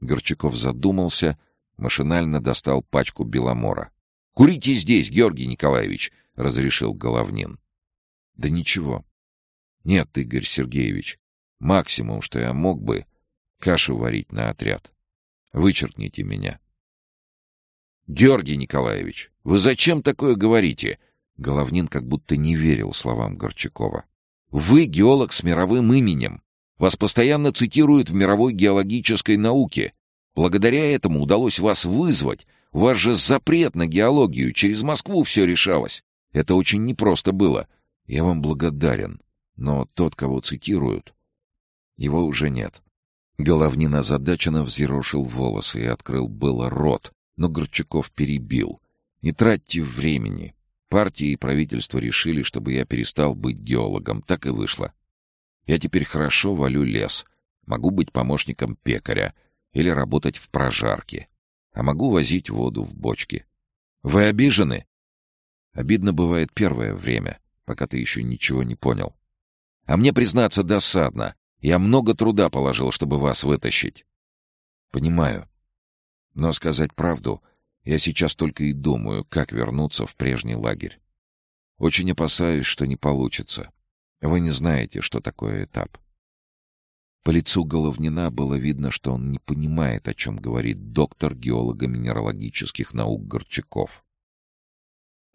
Горчаков задумался, машинально достал пачку беломора. «Курите здесь, Георгий Николаевич!» — разрешил Головнин. «Да ничего. Нет, Игорь Сергеевич, максимум, что я мог бы, Кашу варить на отряд. Вычеркните меня. Георгий Николаевич, вы зачем такое говорите? Головнин как будто не верил словам Горчакова. Вы геолог с мировым именем. Вас постоянно цитируют в мировой геологической науке. Благодаря этому удалось вас вызвать. У вас же запрет на геологию. Через Москву все решалось. Это очень непросто было. Я вам благодарен. Но тот, кого цитируют, его уже нет. Головнин озадаченно взъерошил волосы и открыл было рот, но Горчаков перебил. «Не тратьте времени. Партия и правительство решили, чтобы я перестал быть геологом. Так и вышло. Я теперь хорошо валю лес. Могу быть помощником пекаря или работать в прожарке. А могу возить воду в бочке. Вы обижены?» Обидно бывает первое время, пока ты еще ничего не понял. А мне, признаться, досадно. Я много труда положил, чтобы вас вытащить. Понимаю. Но сказать правду, я сейчас только и думаю, как вернуться в прежний лагерь. Очень опасаюсь, что не получится. Вы не знаете, что такое этап. По лицу Головнина было видно, что он не понимает, о чем говорит доктор геолого-минералогических наук Горчаков.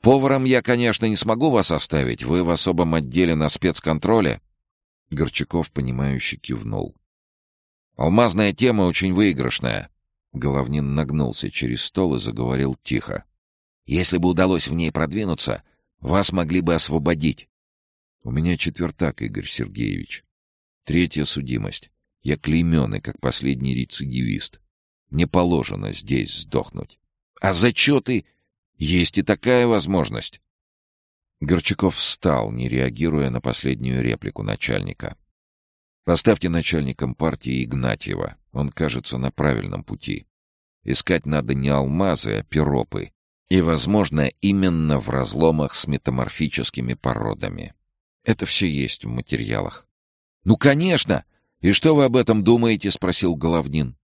«Поваром я, конечно, не смогу вас оставить. Вы в особом отделе на спецконтроле. Горчаков, понимающе кивнул. «Алмазная тема очень выигрышная». Головнин нагнулся через стол и заговорил тихо. «Если бы удалось в ней продвинуться, вас могли бы освободить». «У меня четвертак, Игорь Сергеевич. Третья судимость. Я клейменный, как последний рецидивист. Мне положено здесь сдохнуть. А зачеты? Есть и такая возможность». Горчаков встал, не реагируя на последнюю реплику начальника. «Поставьте начальником партии Игнатьева. Он, кажется, на правильном пути. Искать надо не алмазы, а пиропы. И, возможно, именно в разломах с метаморфическими породами. Это все есть в материалах». «Ну, конечно! И что вы об этом думаете?» — спросил Головнин.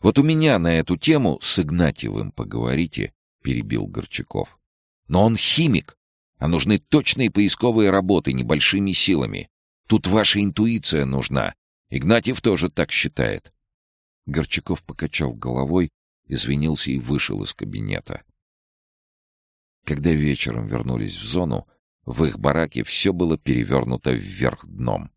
«Вот у меня на эту тему с Игнатьевым поговорите», — перебил Горчаков. «Но он химик а нужны точные поисковые работы небольшими силами. Тут ваша интуиция нужна. Игнатьев тоже так считает. Горчаков покачал головой, извинился и вышел из кабинета. Когда вечером вернулись в зону, в их бараке все было перевернуто вверх дном.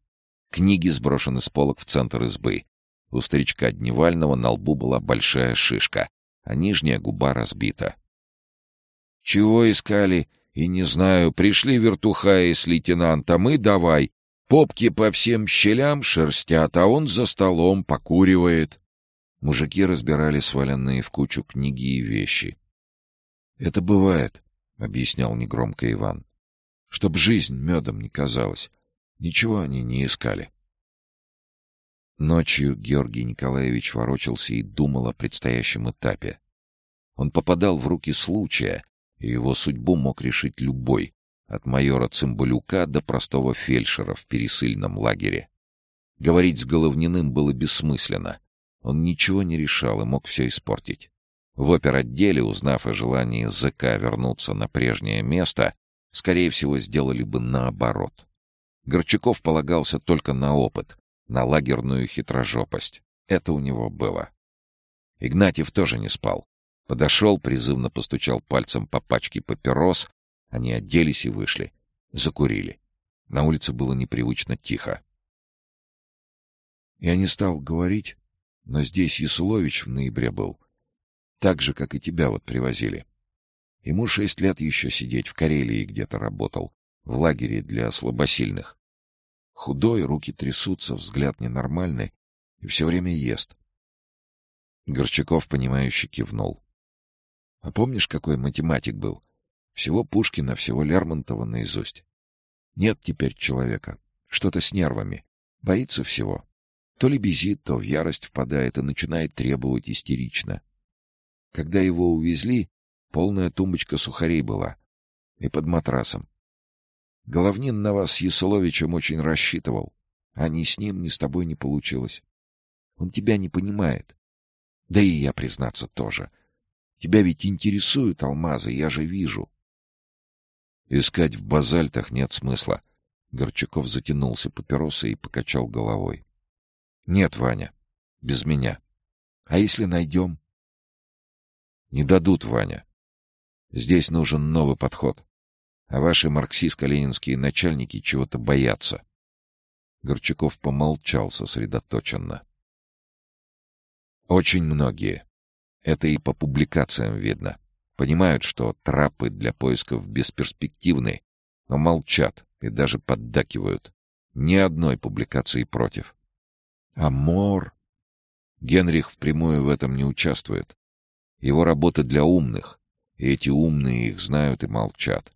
Книги сброшены с полок в центр избы. У старичка Дневального на лбу была большая шишка, а нижняя губа разбита. «Чего искали?» И не знаю, пришли вертухаи с лейтенантом и давай. Попки по всем щелям шерстят, а он за столом покуривает. Мужики разбирали сваленные в кучу книги и вещи. «Это бывает», — объяснял негромко Иван. «Чтоб жизнь медом не казалась. Ничего они не искали». Ночью Георгий Николаевич ворочался и думал о предстоящем этапе. Он попадал в руки случая, и его судьбу мог решить любой, от майора Цымбалюка до простого фельдшера в пересыльном лагере. Говорить с Головниным было бессмысленно. Он ничего не решал и мог все испортить. В оперотделе, узнав о желании ЗК вернуться на прежнее место, скорее всего, сделали бы наоборот. Горчаков полагался только на опыт, на лагерную хитрожопость. Это у него было. Игнатьев тоже не спал. Подошел, призывно постучал пальцем по пачке папирос. Они оделись и вышли. Закурили. На улице было непривычно тихо. Я не стал говорить, но здесь Ясулович в ноябре был. Так же, как и тебя вот привозили. Ему шесть лет еще сидеть в Карелии где-то работал, в лагере для слабосильных. Худой, руки трясутся, взгляд ненормальный и все время ест. Горчаков, понимающе кивнул. А помнишь, какой математик был? Всего Пушкина, всего Лермонтова наизусть. Нет теперь человека. Что-то с нервами. Боится всего. То ли безит, то в ярость впадает и начинает требовать истерично. Когда его увезли, полная тумбочка сухарей была. И под матрасом. Головнин на вас с Ясуловичем очень рассчитывал. А ни с ним, ни с тобой не получилось. Он тебя не понимает. Да и я, признаться, тоже. Тебя ведь интересуют алмазы, я же вижу. Искать в базальтах нет смысла. Горчаков затянулся папиросой и покачал головой. Нет, Ваня, без меня. А если найдем? Не дадут, Ваня. Здесь нужен новый подход. А ваши марксистско-ленинские начальники чего-то боятся. Горчаков помолчал сосредоточенно. Очень многие. Это и по публикациям видно. Понимают, что трапы для поисков бесперспективны, но молчат и даже поддакивают. Ни одной публикации против. А Мор... Генрих впрямую в этом не участвует. Его работа для умных, и эти умные их знают и молчат.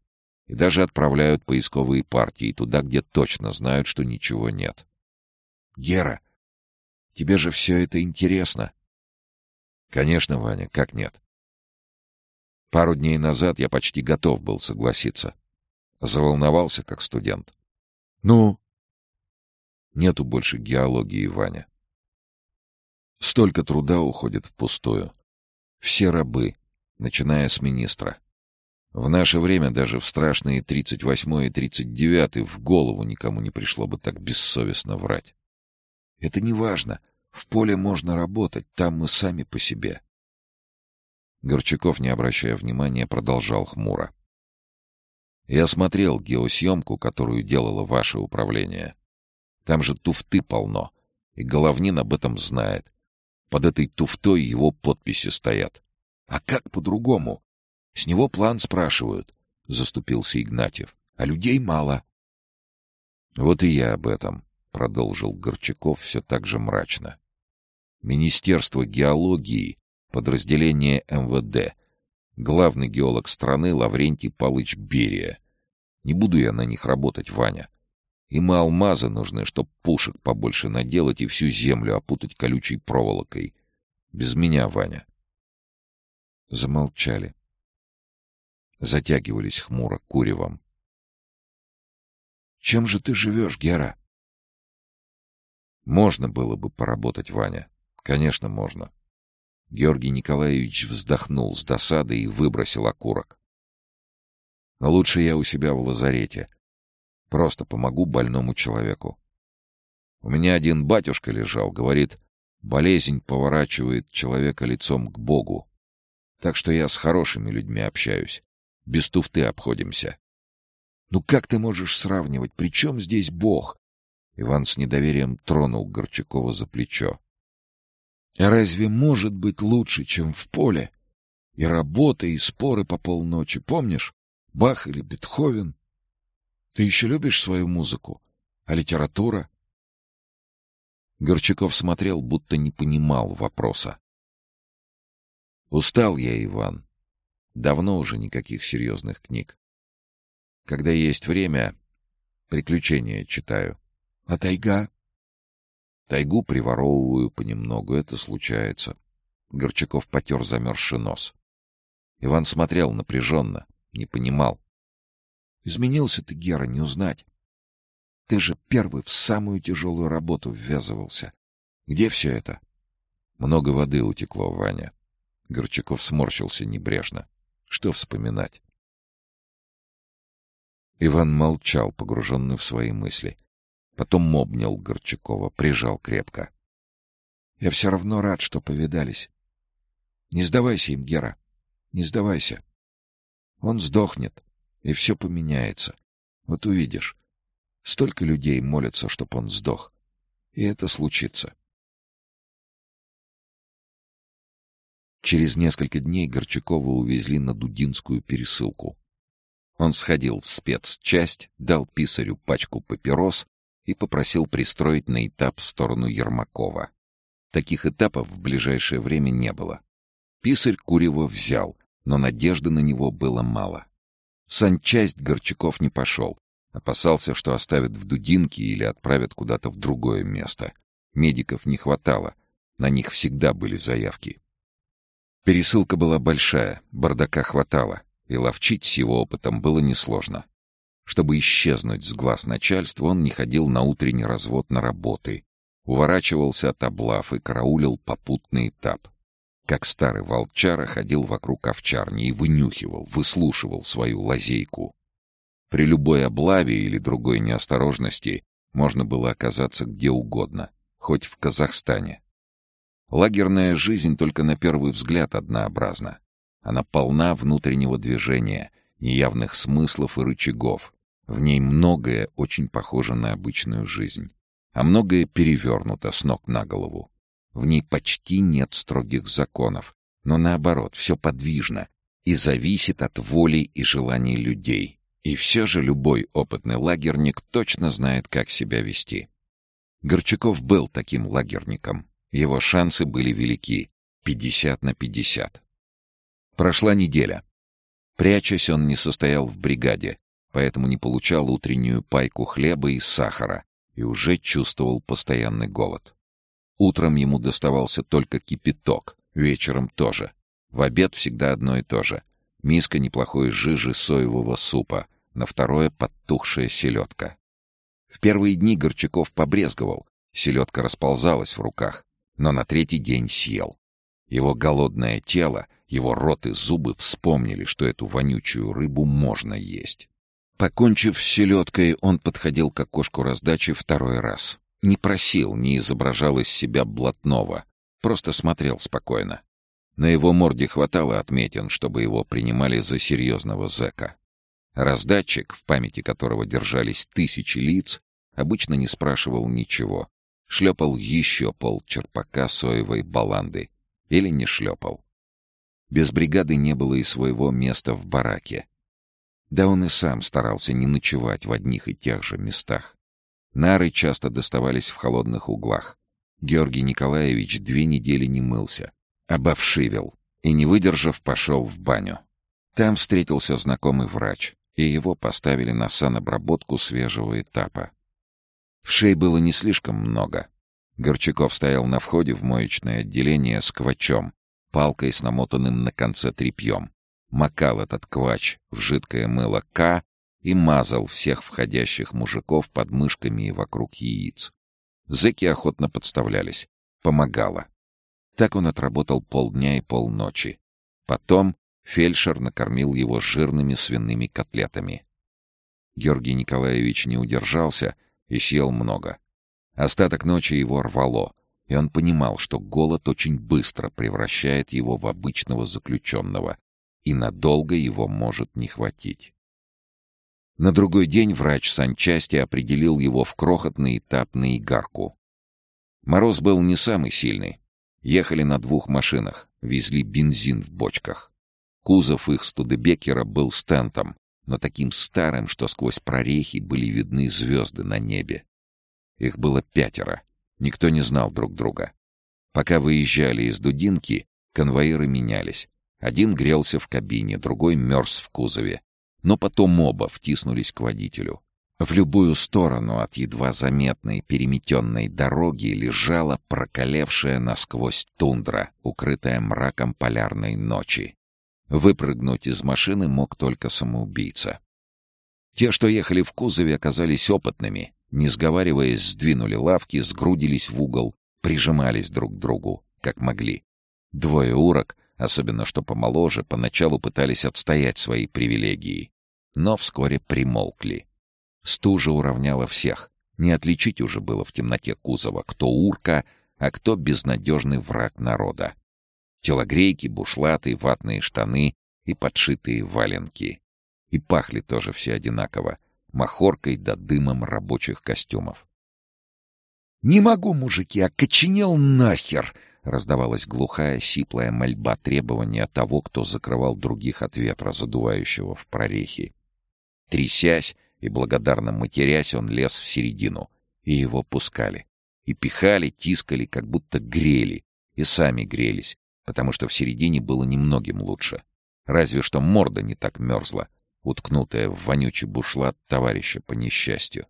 И даже отправляют поисковые партии туда, где точно знают, что ничего нет. Гера, тебе же все это интересно. Конечно, Ваня, как нет? Пару дней назад я почти готов был согласиться. Заволновался, как студент. Ну? Нету больше геологии, Ваня. Столько труда уходит впустую. Все рабы, начиная с министра. В наше время даже в страшные 38 и 39 в голову никому не пришло бы так бессовестно врать. Это не важно. В поле можно работать, там мы сами по себе. Горчаков, не обращая внимания, продолжал хмуро. Я смотрел геосъемку, которую делало ваше управление. Там же туфты полно, и Головнин об этом знает. Под этой туфтой его подписи стоят. А как по-другому? С него план спрашивают, — заступился Игнатьев. А людей мало. Вот и я об этом, — продолжил Горчаков все так же мрачно. Министерство геологии, подразделение МВД, главный геолог страны Лаврентий Палыч Берия. Не буду я на них работать, Ваня. Им алмазы нужны, чтоб пушек побольше наделать и всю землю опутать колючей проволокой. Без меня, Ваня. Замолчали. Затягивались хмуро куревом. «Чем же ты живешь, Гера?» «Можно было бы поработать, Ваня. Конечно, можно. Георгий Николаевич вздохнул с досадой и выбросил окурок. Лучше я у себя в лазарете. Просто помогу больному человеку. У меня один батюшка лежал, говорит, болезнь поворачивает человека лицом к Богу. Так что я с хорошими людьми общаюсь. Без туфты обходимся. Ну как ты можешь сравнивать? При чем здесь Бог? Иван с недоверием тронул Горчакова за плечо. Разве может быть лучше, чем в поле? И работа, и споры по полночи, помнишь? Бах или Бетховен? Ты еще любишь свою музыку? А литература? Горчаков смотрел, будто не понимал вопроса. Устал я, Иван. Давно уже никаких серьезных книг. Когда есть время, приключения читаю. А тайга? Тайгу приворовываю понемногу, это случается. Горчаков потер замерзший нос. Иван смотрел напряженно, не понимал. Изменился ты, Гера, не узнать. Ты же первый в самую тяжелую работу ввязывался. Где все это? Много воды утекло, Ваня. Горчаков сморщился небрежно. Что вспоминать? Иван молчал, погруженный в свои мысли. Потом обнял Горчакова, прижал крепко. — Я все равно рад, что повидались. Не сдавайся им, Гера. Не сдавайся. Он сдохнет, и все поменяется. Вот увидишь. Столько людей молятся, чтоб он сдох. И это случится. Через несколько дней Горчакова увезли на Дудинскую пересылку. Он сходил в спецчасть, дал писарю пачку папирос и попросил пристроить на этап в сторону Ермакова. Таких этапов в ближайшее время не было. Писарь Курева взял, но надежды на него было мало. В санчасть Горчаков не пошел. Опасался, что оставят в Дудинке или отправят куда-то в другое место. Медиков не хватало, на них всегда были заявки. Пересылка была большая, бардака хватало, и ловчить с его опытом было несложно. Чтобы исчезнуть с глаз начальства, он не ходил на утренний развод на работы, уворачивался от облав и караулил попутный этап. Как старый волчара ходил вокруг овчарни и вынюхивал, выслушивал свою лазейку. При любой облаве или другой неосторожности можно было оказаться где угодно, хоть в Казахстане. Лагерная жизнь только на первый взгляд однообразна. Она полна внутреннего движения, неявных смыслов и рычагов. В ней многое очень похоже на обычную жизнь, а многое перевернуто с ног на голову. В ней почти нет строгих законов, но наоборот, все подвижно и зависит от воли и желаний людей. И все же любой опытный лагерник точно знает, как себя вести. Горчаков был таким лагерником. Его шансы были велики — 50 на 50. Прошла неделя. Прячась, он не состоял в бригаде, поэтому не получал утреннюю пайку хлеба и сахара и уже чувствовал постоянный голод. Утром ему доставался только кипяток, вечером тоже. В обед всегда одно и то же. Миска неплохой жижи соевого супа, на второе подтухшая селедка. В первые дни Горчаков побрезговал, селедка расползалась в руках, но на третий день съел. Его голодное тело, его рот и зубы вспомнили, что эту вонючую рыбу можно есть. Покончив с селедкой, он подходил к окошку раздачи второй раз. Не просил, не изображал из себя блатного, просто смотрел спокойно. На его морде хватало отметин, чтобы его принимали за серьезного зэка. Раздатчик, в памяти которого держались тысячи лиц, обычно не спрашивал ничего. Шлепал еще пол черпака соевой баланды или не шлепал. Без бригады не было и своего места в бараке. Да он и сам старался не ночевать в одних и тех же местах. Нары часто доставались в холодных углах. Георгий Николаевич две недели не мылся, обовшивил и, не выдержав, пошел в баню. Там встретился знакомый врач, и его поставили на санобработку свежего этапа. В шее было не слишком много, Горчаков стоял на входе в моечное отделение с квачом, палкой с намотанным на конце тряпьем. Макал этот квач в жидкое мыло К и мазал всех входящих мужиков под мышками и вокруг яиц. Зэки охотно подставлялись. Помогало. Так он отработал полдня и полночи. Потом фельдшер накормил его жирными свиными котлетами. Георгий Николаевич не удержался и съел много — Остаток ночи его рвало, и он понимал, что голод очень быстро превращает его в обычного заключенного, и надолго его может не хватить. На другой день врач санчасти определил его в крохотный этап на Игарку. Мороз был не самый сильный. Ехали на двух машинах, везли бензин в бочках. Кузов их Студебекера был стентом, но таким старым, что сквозь прорехи были видны звезды на небе. Их было пятеро. Никто не знал друг друга. Пока выезжали из Дудинки, конвоиры менялись. Один грелся в кабине, другой мерз в кузове. Но потом оба втиснулись к водителю. В любую сторону от едва заметной переметенной дороги лежала прокалевшая насквозь тундра, укрытая мраком полярной ночи. Выпрыгнуть из машины мог только самоубийца. Те, что ехали в кузове, оказались опытными не сговариваясь, сдвинули лавки, сгрудились в угол, прижимались друг к другу, как могли. Двое урок особенно что помоложе, поначалу пытались отстоять свои привилегии, но вскоре примолкли. Стужа уравняла всех. Не отличить уже было в темноте кузова, кто урка, а кто безнадежный враг народа. Телогрейки, бушлаты, ватные штаны и подшитые валенки. И пахли тоже все одинаково, махоркой да дымом рабочих костюмов. «Не могу, мужики, окоченел нахер!» — раздавалась глухая, сиплая мольба требования того, кто закрывал других от ветра, задувающего в прорехи. Трясясь и благодарно матерясь, он лез в середину, и его пускали. И пихали, тискали, как будто грели, и сами грелись, потому что в середине было немногим лучше. Разве что морда не так мерзла, уткнутая в вонючий бушлат товарища по несчастью.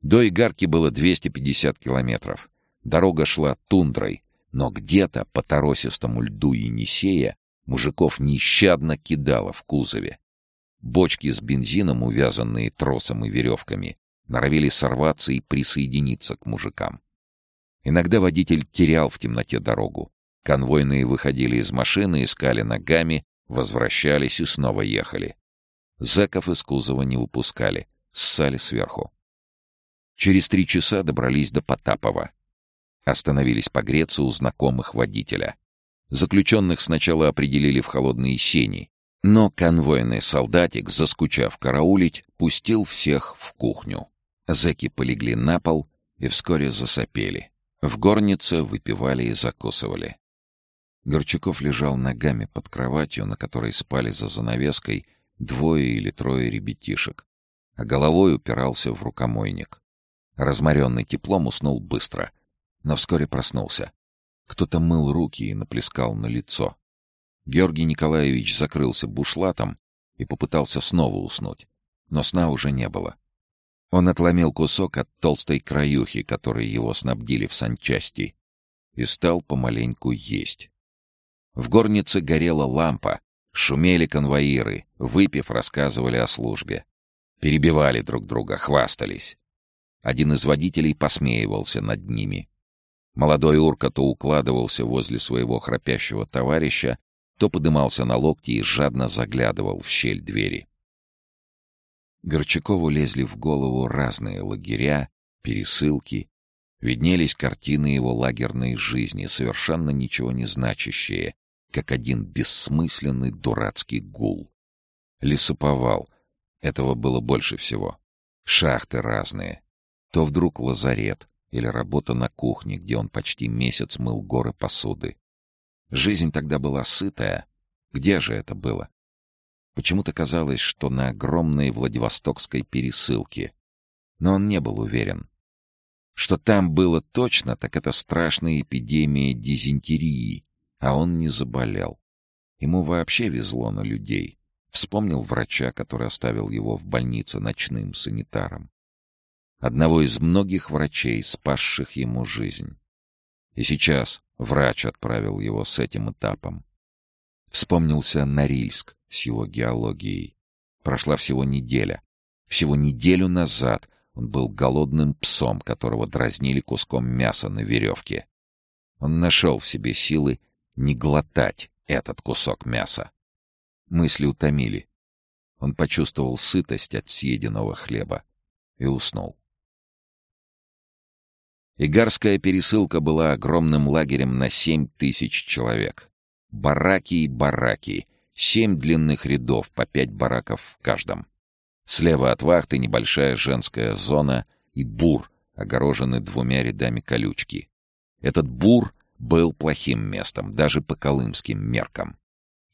До Игарки было 250 километров. Дорога шла тундрой, но где-то по торосистому льду Енисея мужиков нещадно кидало в кузове. Бочки с бензином, увязанные тросом и веревками, норовили сорваться и присоединиться к мужикам. Иногда водитель терял в темноте дорогу. Конвойные выходили из машины, искали ногами, возвращались и снова ехали. Зэков из кузова не выпускали, ссали сверху. Через три часа добрались до Потапова. Остановились погреться у знакомых водителя. Заключенных сначала определили в холодные сени, но конвойный солдатик, заскучав караулить, пустил всех в кухню. Зэки полегли на пол и вскоре засопели. В горнице выпивали и закусывали. Горчаков лежал ногами под кроватью, на которой спали за занавеской двое или трое ребятишек, а головой упирался в рукомойник. Разморенный теплом уснул быстро, но вскоре проснулся. Кто-то мыл руки и наплескал на лицо. Георгий Николаевич закрылся бушлатом и попытался снова уснуть, но сна уже не было. Он отломил кусок от толстой краюхи, которой его снабдили в санчасти, и стал помаленьку есть. В горнице горела лампа, шумели конвоиры, выпив, рассказывали о службе. Перебивали друг друга, хвастались. Один из водителей посмеивался над ними. Молодой урка то укладывался возле своего храпящего товарища, то подымался на локти и жадно заглядывал в щель двери. Горчакову лезли в голову разные лагеря, пересылки. Виднелись картины его лагерной жизни, совершенно ничего не значащие, как один бессмысленный дурацкий гул. Лесоповал. Этого было больше всего. Шахты разные. То вдруг лазарет или работа на кухне, где он почти месяц мыл горы посуды. Жизнь тогда была сытая. Где же это было? Почему-то казалось, что на огромной Владивостокской пересылке. Но он не был уверен. Что там было точно, так это страшная эпидемия дизентерии, а он не заболел. Ему вообще везло на людей. Вспомнил врача, который оставил его в больнице ночным санитаром одного из многих врачей, спасших ему жизнь. И сейчас врач отправил его с этим этапом. Вспомнился Норильск с его геологией. Прошла всего неделя. Всего неделю назад он был голодным псом, которого дразнили куском мяса на веревке. Он нашел в себе силы не глотать этот кусок мяса. Мысли утомили. Он почувствовал сытость от съеденного хлеба и уснул. Игарская пересылка была огромным лагерем на семь тысяч человек. Бараки и бараки, семь длинных рядов, по пять бараков в каждом. Слева от вахты небольшая женская зона и бур, огороженный двумя рядами колючки. Этот бур был плохим местом, даже по колымским меркам.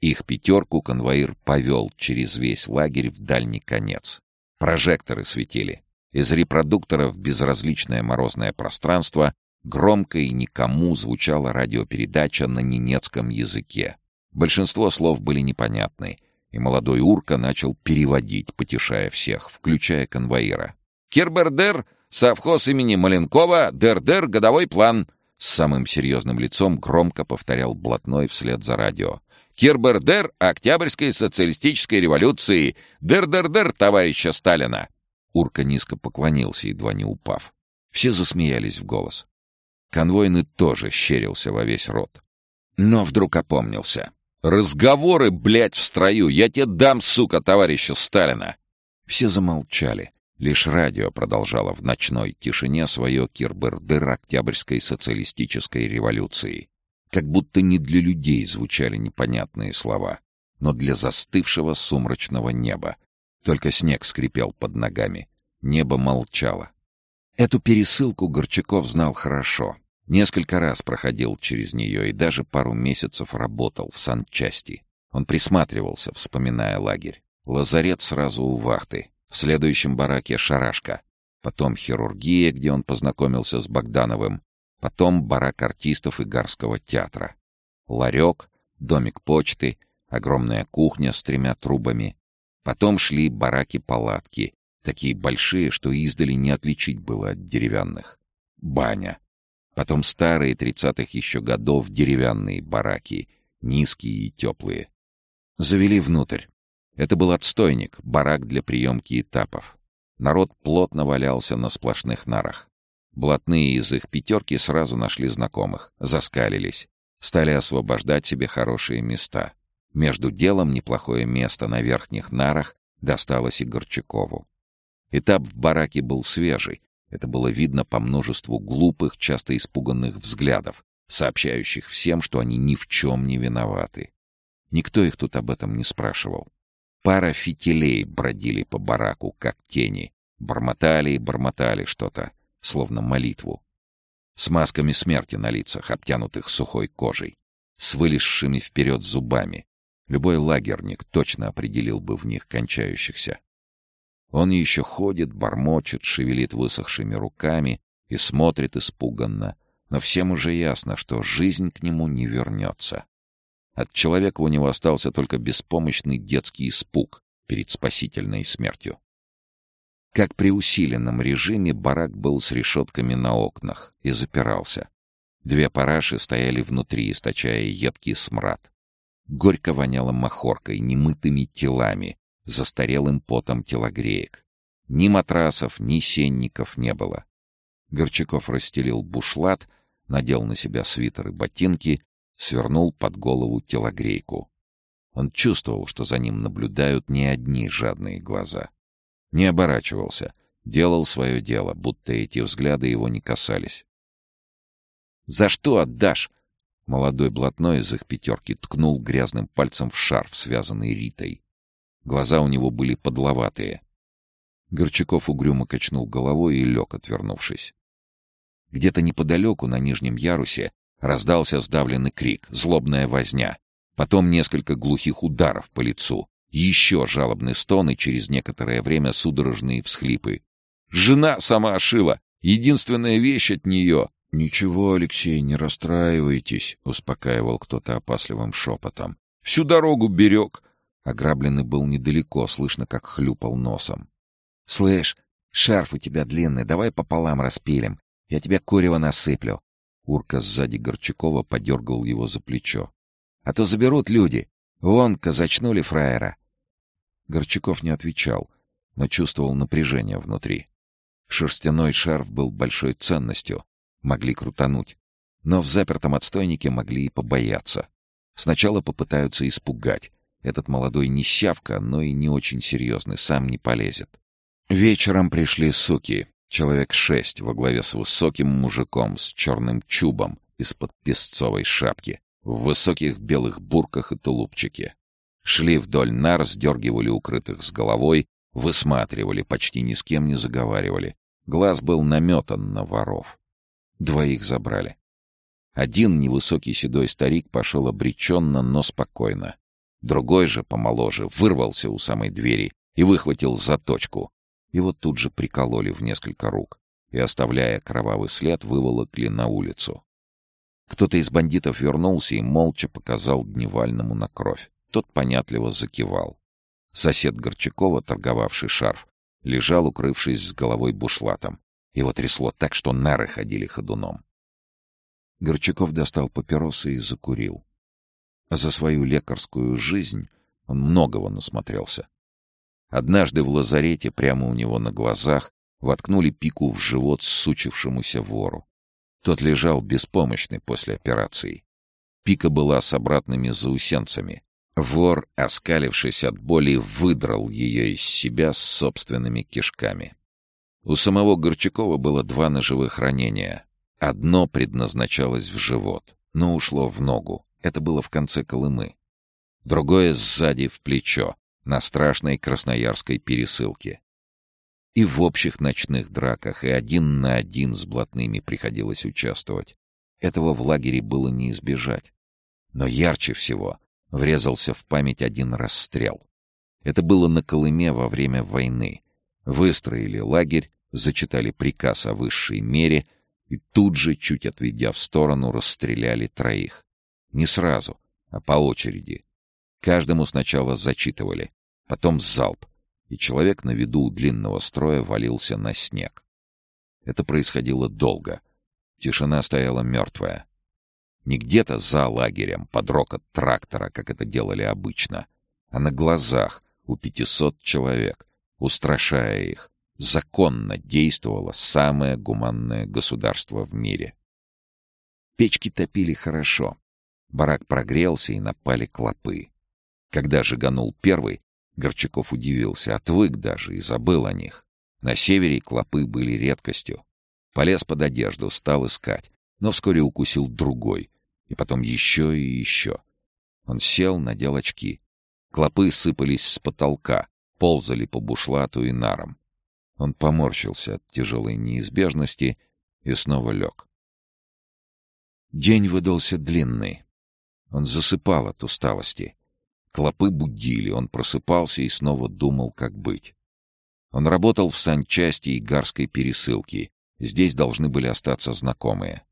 Их пятерку конвоир повел через весь лагерь в дальний конец. Прожекторы светили. Из репродукторов безразличное морозное пространство громко и никому звучала радиопередача на ненецком языке. Большинство слов были непонятны, и молодой Урка начал переводить, потешая всех, включая конвоира. «Кирбердер, совхоз имени Маленкова, дер-дер, годовой план!» С самым серьезным лицом громко повторял блатной вслед за радио. «Кирбердер Октябрьской социалистической революции! Дер-дер-дер товарища Сталина!» Урка низко поклонился, едва не упав. Все засмеялись в голос. Конвойный тоже щерился во весь рот. Но вдруг опомнился. «Разговоры, блядь, в строю! Я тебе дам, сука, товарища Сталина!» Все замолчали. Лишь радио продолжало в ночной тишине свое кирбердыр Октябрьской социалистической революции. Как будто не для людей звучали непонятные слова, но для застывшего сумрачного неба. Только снег скрипел под ногами. Небо молчало. Эту пересылку Горчаков знал хорошо. Несколько раз проходил через нее и даже пару месяцев работал в санчасти. Он присматривался, вспоминая лагерь. Лазарет сразу у вахты. В следующем бараке шарашка. Потом хирургия, где он познакомился с Богдановым. Потом барак артистов Игарского театра. Ларек, домик почты, огромная кухня с тремя трубами. Потом шли бараки-палатки, такие большие, что издали не отличить было от деревянных. Баня. Потом старые тридцатых еще годов деревянные бараки, низкие и теплые. Завели внутрь. Это был отстойник, барак для приемки этапов. Народ плотно валялся на сплошных нарах. Блатные из их пятерки сразу нашли знакомых, заскалились, стали освобождать себе хорошие места. Между делом неплохое место на верхних нарах досталось и Горчакову. Этап в бараке был свежий, это было видно по множеству глупых, часто испуганных взглядов, сообщающих всем, что они ни в чем не виноваты. Никто их тут об этом не спрашивал. Пара фитилей бродили по бараку, как тени. Бормотали и бормотали что-то, словно молитву. С масками смерти на лицах, обтянутых сухой кожей. С вылезшими вперед зубами. Любой лагерник точно определил бы в них кончающихся. Он еще ходит, бормочет, шевелит высохшими руками и смотрит испуганно, но всем уже ясно, что жизнь к нему не вернется. От человека у него остался только беспомощный детский испуг перед спасительной смертью. Как при усиленном режиме барак был с решетками на окнах и запирался. Две параши стояли внутри, источая едкий смрад. Горько воняло махоркой, немытыми телами, застарелым потом телогреек. Ни матрасов, ни сенников не было. Горчаков расстелил бушлат, надел на себя свитер и ботинки свернул под голову телогрейку. Он чувствовал, что за ним наблюдают не одни жадные глаза. Не оборачивался, делал свое дело, будто эти взгляды его не касались. «За что отдашь?» Молодой блатной из их пятерки ткнул грязным пальцем в шарф, связанный Ритой. Глаза у него были подловатые. Горчаков угрюмо качнул головой и лег, отвернувшись. Где-то неподалеку, на нижнем ярусе, Раздался сдавленный крик, злобная возня. Потом несколько глухих ударов по лицу. Еще жалобный стон и через некоторое время судорожные всхлипы. «Жена сама шила! Единственная вещь от нее!» «Ничего, Алексей, не расстраивайтесь», — успокаивал кто-то опасливым шепотом. «Всю дорогу берег!» Ограбленный был недалеко, слышно, как хлюпал носом. «Слышь, шарф у тебя длинный, давай пополам распилим. Я тебе курево насыплю. Урка сзади Горчакова подергал его за плечо. «А то заберут люди. Вон, казачнули фраера». Горчаков не отвечал, но чувствовал напряжение внутри. Шерстяной шарф был большой ценностью. Могли крутануть. Но в запертом отстойнике могли и побояться. Сначала попытаются испугать. Этот молодой не сявка, но и не очень серьезный, сам не полезет. Вечером пришли суки. Человек шесть во главе с высоким мужиком с черным чубом из-под песцовой шапки, в высоких белых бурках и тулупчике. Шли вдоль нар, сдергивали укрытых с головой, высматривали, почти ни с кем не заговаривали. Глаз был наметан на воров. Двоих забрали. Один невысокий седой старик пошел обреченно, но спокойно. Другой же, помоложе, вырвался у самой двери и выхватил заточку. Его тут же прикололи в несколько рук и, оставляя кровавый след, выволокли на улицу. Кто-то из бандитов вернулся и молча показал Дневальному на кровь. Тот понятливо закивал. Сосед Горчакова, торговавший шарф, лежал, укрывшись с головой бушлатом. Его трясло так, что нары ходили ходуном. Горчаков достал папиросы и закурил. За свою лекарскую жизнь он многого насмотрелся. Однажды в лазарете прямо у него на глазах воткнули пику в живот сучившемуся вору. Тот лежал беспомощный после операции. Пика была с обратными заусенцами. Вор, оскалившись от боли, выдрал ее из себя с собственными кишками. У самого Горчакова было два ножевых ранения. Одно предназначалось в живот, но ушло в ногу. Это было в конце Колымы. Другое сзади в плечо, на страшной красноярской пересылке. И в общих ночных драках, и один на один с блатными приходилось участвовать. Этого в лагере было не избежать. Но ярче всего врезался в память один расстрел. Это было на Колыме во время войны. Выстроили лагерь, зачитали приказ о высшей мере и тут же, чуть отведя в сторону, расстреляли троих. Не сразу, а по очереди. Каждому сначала зачитывали, потом залп, и человек на виду у длинного строя валился на снег. Это происходило долго. Тишина стояла мертвая. Не где-то за лагерем, под рокот трактора, как это делали обычно, а на глазах у пятисот человек, устрашая их, законно действовало самое гуманное государство в мире. Печки топили хорошо. Барак прогрелся и напали клопы. Когда жиганул первый, Горчаков удивился, отвык даже и забыл о них. На севере клопы были редкостью. Полез под одежду, стал искать, но вскоре укусил другой, и потом еще и еще. Он сел, надел очки. Клопы сыпались с потолка, ползали по бушлату и нарам. Он поморщился от тяжелой неизбежности и снова лег. День выдался длинный. Он засыпал от усталости. Клопы будили, он просыпался и снова думал, как быть. Он работал в санчасти Игарской пересылки. Здесь должны были остаться знакомые.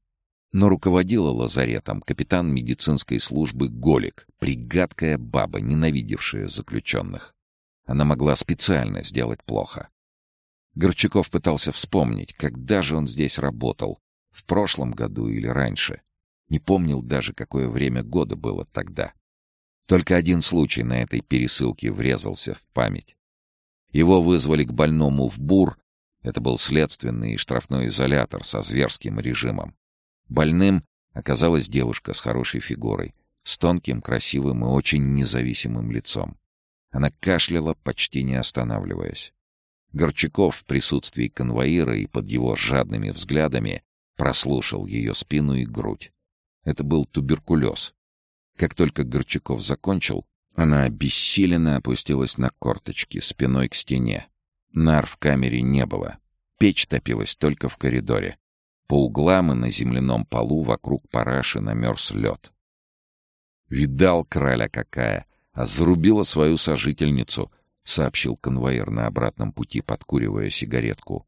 Но руководила лазаретом капитан медицинской службы Голик, пригадкая баба, ненавидевшая заключенных. Она могла специально сделать плохо. Горчаков пытался вспомнить, когда же он здесь работал, в прошлом году или раньше. Не помнил даже, какое время года было тогда. Только один случай на этой пересылке врезался в память. Его вызвали к больному в БУР, это был следственный и штрафной изолятор со зверским режимом. Больным оказалась девушка с хорошей фигурой, с тонким, красивым и очень независимым лицом. Она кашляла, почти не останавливаясь. Горчаков в присутствии конвоира и под его жадными взглядами прослушал ее спину и грудь. Это был туберкулез. Как только Горчаков закончил, она обессиленно опустилась на корточки, спиной к стене. Нар в камере не было. Печь топилась только в коридоре. По углам и на земляном полу вокруг параши намерз лед. Видал краля какая, а зарубила свою сожительницу, сообщил конвоир на обратном пути, подкуривая сигаретку.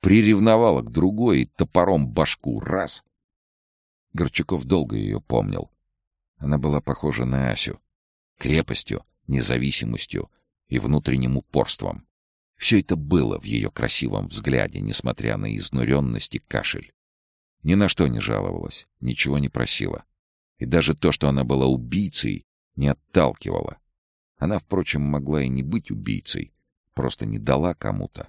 Приревновала к другой и топором башку раз. Горчаков долго ее помнил. Она была похожа на Асю. Крепостью, независимостью и внутренним упорством. Все это было в ее красивом взгляде, несмотря на изнуренность и кашель. Ни на что не жаловалась, ничего не просила. И даже то, что она была убийцей, не отталкивало. Она, впрочем, могла и не быть убийцей, просто не дала кому-то.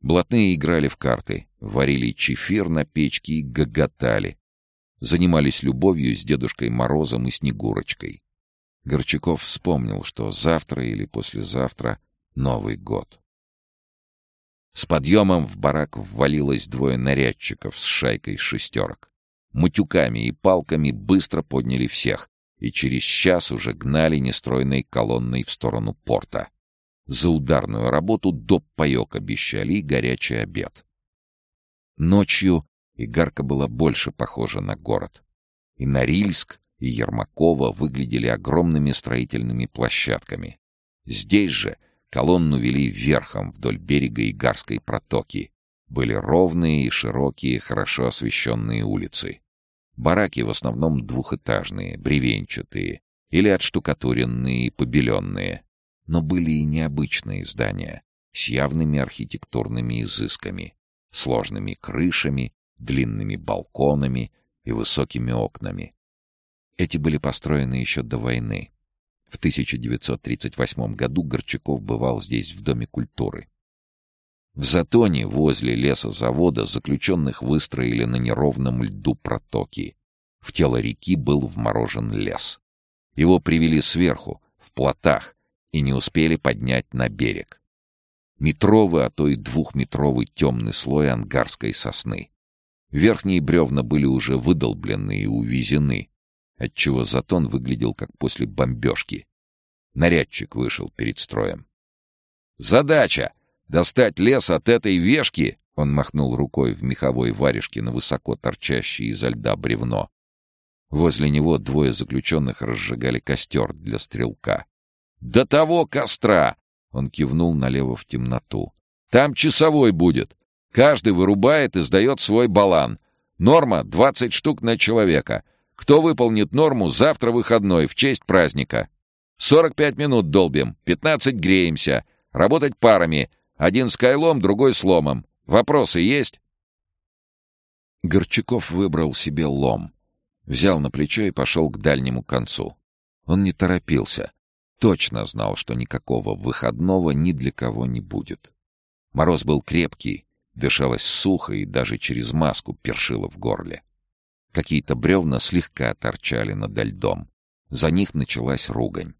Блатные играли в карты, варили чефир на печке и гоготали. Занимались любовью с Дедушкой Морозом и Снегурочкой. Горчаков вспомнил, что завтра или послезавтра Новый год. С подъемом в барак ввалилось двое нарядчиков с шайкой шестерок. Матюками и палками быстро подняли всех, и через час уже гнали нестройной колонной в сторону порта. За ударную работу доп. паёк обещали горячий обед. Ночью Игарка была больше похожа на город. И Норильск, и Ермакова выглядели огромными строительными площадками. Здесь же Колонну вели верхом вдоль берега Игарской протоки. Были ровные и широкие, хорошо освещенные улицы. Бараки в основном двухэтажные, бревенчатые, или отштукатуренные и побеленные. Но были и необычные здания, с явными архитектурными изысками, сложными крышами, длинными балконами и высокими окнами. Эти были построены еще до войны. В 1938 году Горчаков бывал здесь в Доме культуры. В Затоне, возле лесозавода, заключенных выстроили на неровном льду протоки. В тело реки был вморожен лес. Его привели сверху, в плотах, и не успели поднять на берег. Метровый, а то и двухметровый темный слой ангарской сосны. Верхние бревна были уже выдолблены и увезены, отчего затон выглядел как после бомбежки. Нарядчик вышел перед строем. «Задача! Достать лес от этой вешки!» Он махнул рукой в меховой варежке на высоко торчащее изо льда бревно. Возле него двое заключенных разжигали костер для стрелка. «До того костра!» — он кивнул налево в темноту. «Там часовой будет. Каждый вырубает и сдает свой балан. Норма — двадцать штук на человека. Кто выполнит норму, завтра выходной, в честь праздника. Сорок пять минут долбим, пятнадцать греемся. Работать парами. Один с кайлом, другой с ломом. Вопросы есть?» Горчаков выбрал себе лом. Взял на плечо и пошел к дальнему концу. Он не торопился. Точно знал, что никакого выходного ни для кого не будет. Мороз был крепкий, дышалось сухо и даже через маску першило в горле. Какие-то бревна слегка торчали над льдом. За них началась ругань.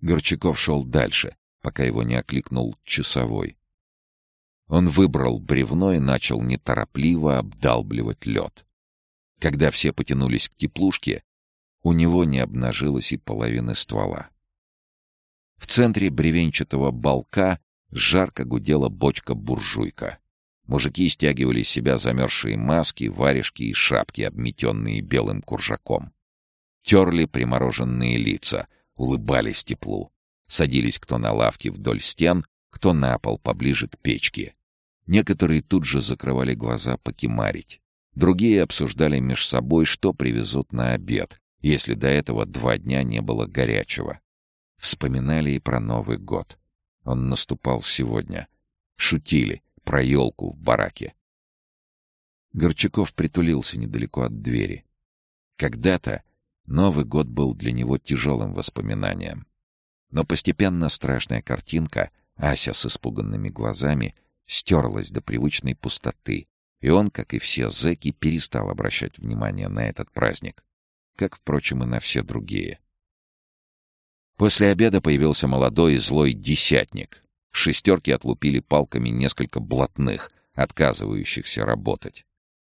Горчаков шел дальше, пока его не окликнул часовой. Он выбрал бревно и начал неторопливо обдалбливать лед. Когда все потянулись к теплушке, у него не обнажилось и половины ствола. В центре бревенчатого балка жарко гудела бочка-буржуйка. Мужики стягивали с себя замерзшие маски, варежки и шапки, обметенные белым куржаком. Терли примороженные лица, улыбались теплу. Садились кто на лавки вдоль стен, кто на пол поближе к печке. Некоторые тут же закрывали глаза покемарить. Другие обсуждали меж собой, что привезут на обед, если до этого два дня не было горячего. Вспоминали и про Новый год. Он наступал сегодня. Шутили про елку в бараке. Горчаков притулился недалеко от двери. Когда-то Новый год был для него тяжелым воспоминанием. Но постепенно страшная картинка, Ася с испуганными глазами, стерлась до привычной пустоты, и он, как и все зэки, перестал обращать внимание на этот праздник, как, впрочем, и на все другие. После обеда появился молодой и злой десятник. Шестерки отлупили палками несколько блатных, отказывающихся работать.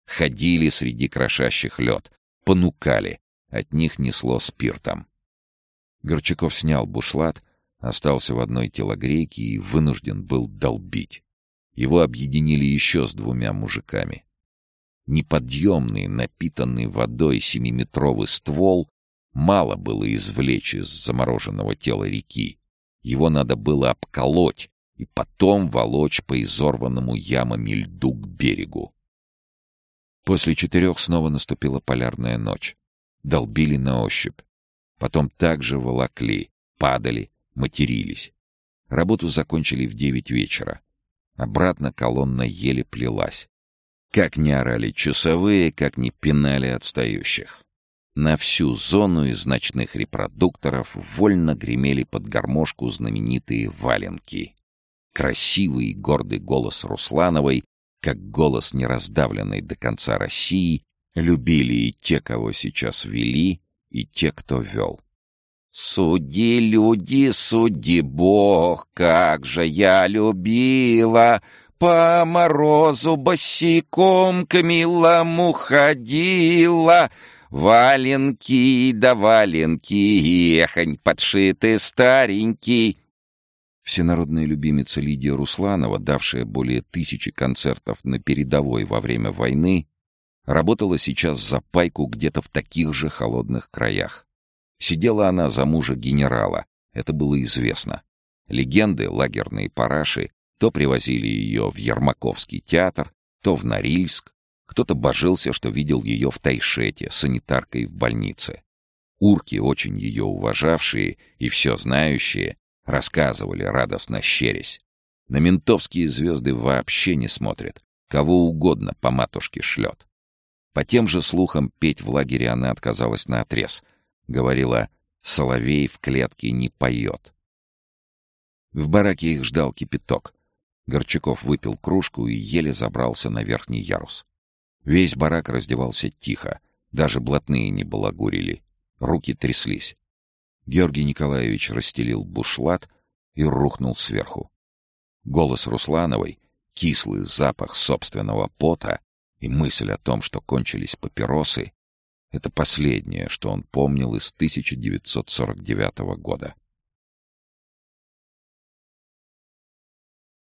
Ходили среди крошащих лед, понукали, от них несло спиртом. Горчаков снял бушлат, остался в одной телогрейке и вынужден был долбить. Его объединили еще с двумя мужиками. Неподъемный, напитанный водой семиметровый ствол мало было извлечь из замороженного тела реки. Его надо было обколоть и потом волочь по изорванному ямами льду к берегу. После четырех снова наступила полярная ночь. Долбили на ощупь. Потом также волокли, падали, матерились. Работу закончили в девять вечера. Обратно колонна еле плелась. Как не орали часовые, как не пинали отстающих. На всю зону из ночных репродукторов вольно гремели под гармошку знаменитые валенки. Красивый и гордый голос Руслановой, как голос нераздавленной до конца России, любили и те, кого сейчас вели, и те, кто вел. «Суди, люди, суди, Бог, как же я любила!» По морозу босиком к милому ходила, Валенки да валенки, эхонь подшиты старенький. Всенародная любимица Лидия Русланова, давшая более тысячи концертов на передовой во время войны, работала сейчас за пайку где-то в таких же холодных краях. Сидела она за мужа генерала, это было известно. Легенды, лагерные параши, то привозили ее в Ермаковский театр, то в Норильск. Кто-то божился, что видел ее в Тайшете, санитаркой в больнице. Урки, очень ее уважавшие и все знающие, рассказывали, радостно щерясь. На ментовские звезды вообще не смотрят, кого угодно по матушке шлет. По тем же слухам, петь в лагере она отказалась на отрез, Говорила, соловей в клетке не поет. В бараке их ждал кипяток. Горчаков выпил кружку и еле забрался на верхний ярус. Весь барак раздевался тихо. Даже блатные не балагурили. Руки тряслись. Георгий Николаевич расстелил бушлат и рухнул сверху. Голос Руслановой, кислый запах собственного пота и мысль о том, что кончились папиросы, это последнее, что он помнил из 1949 года.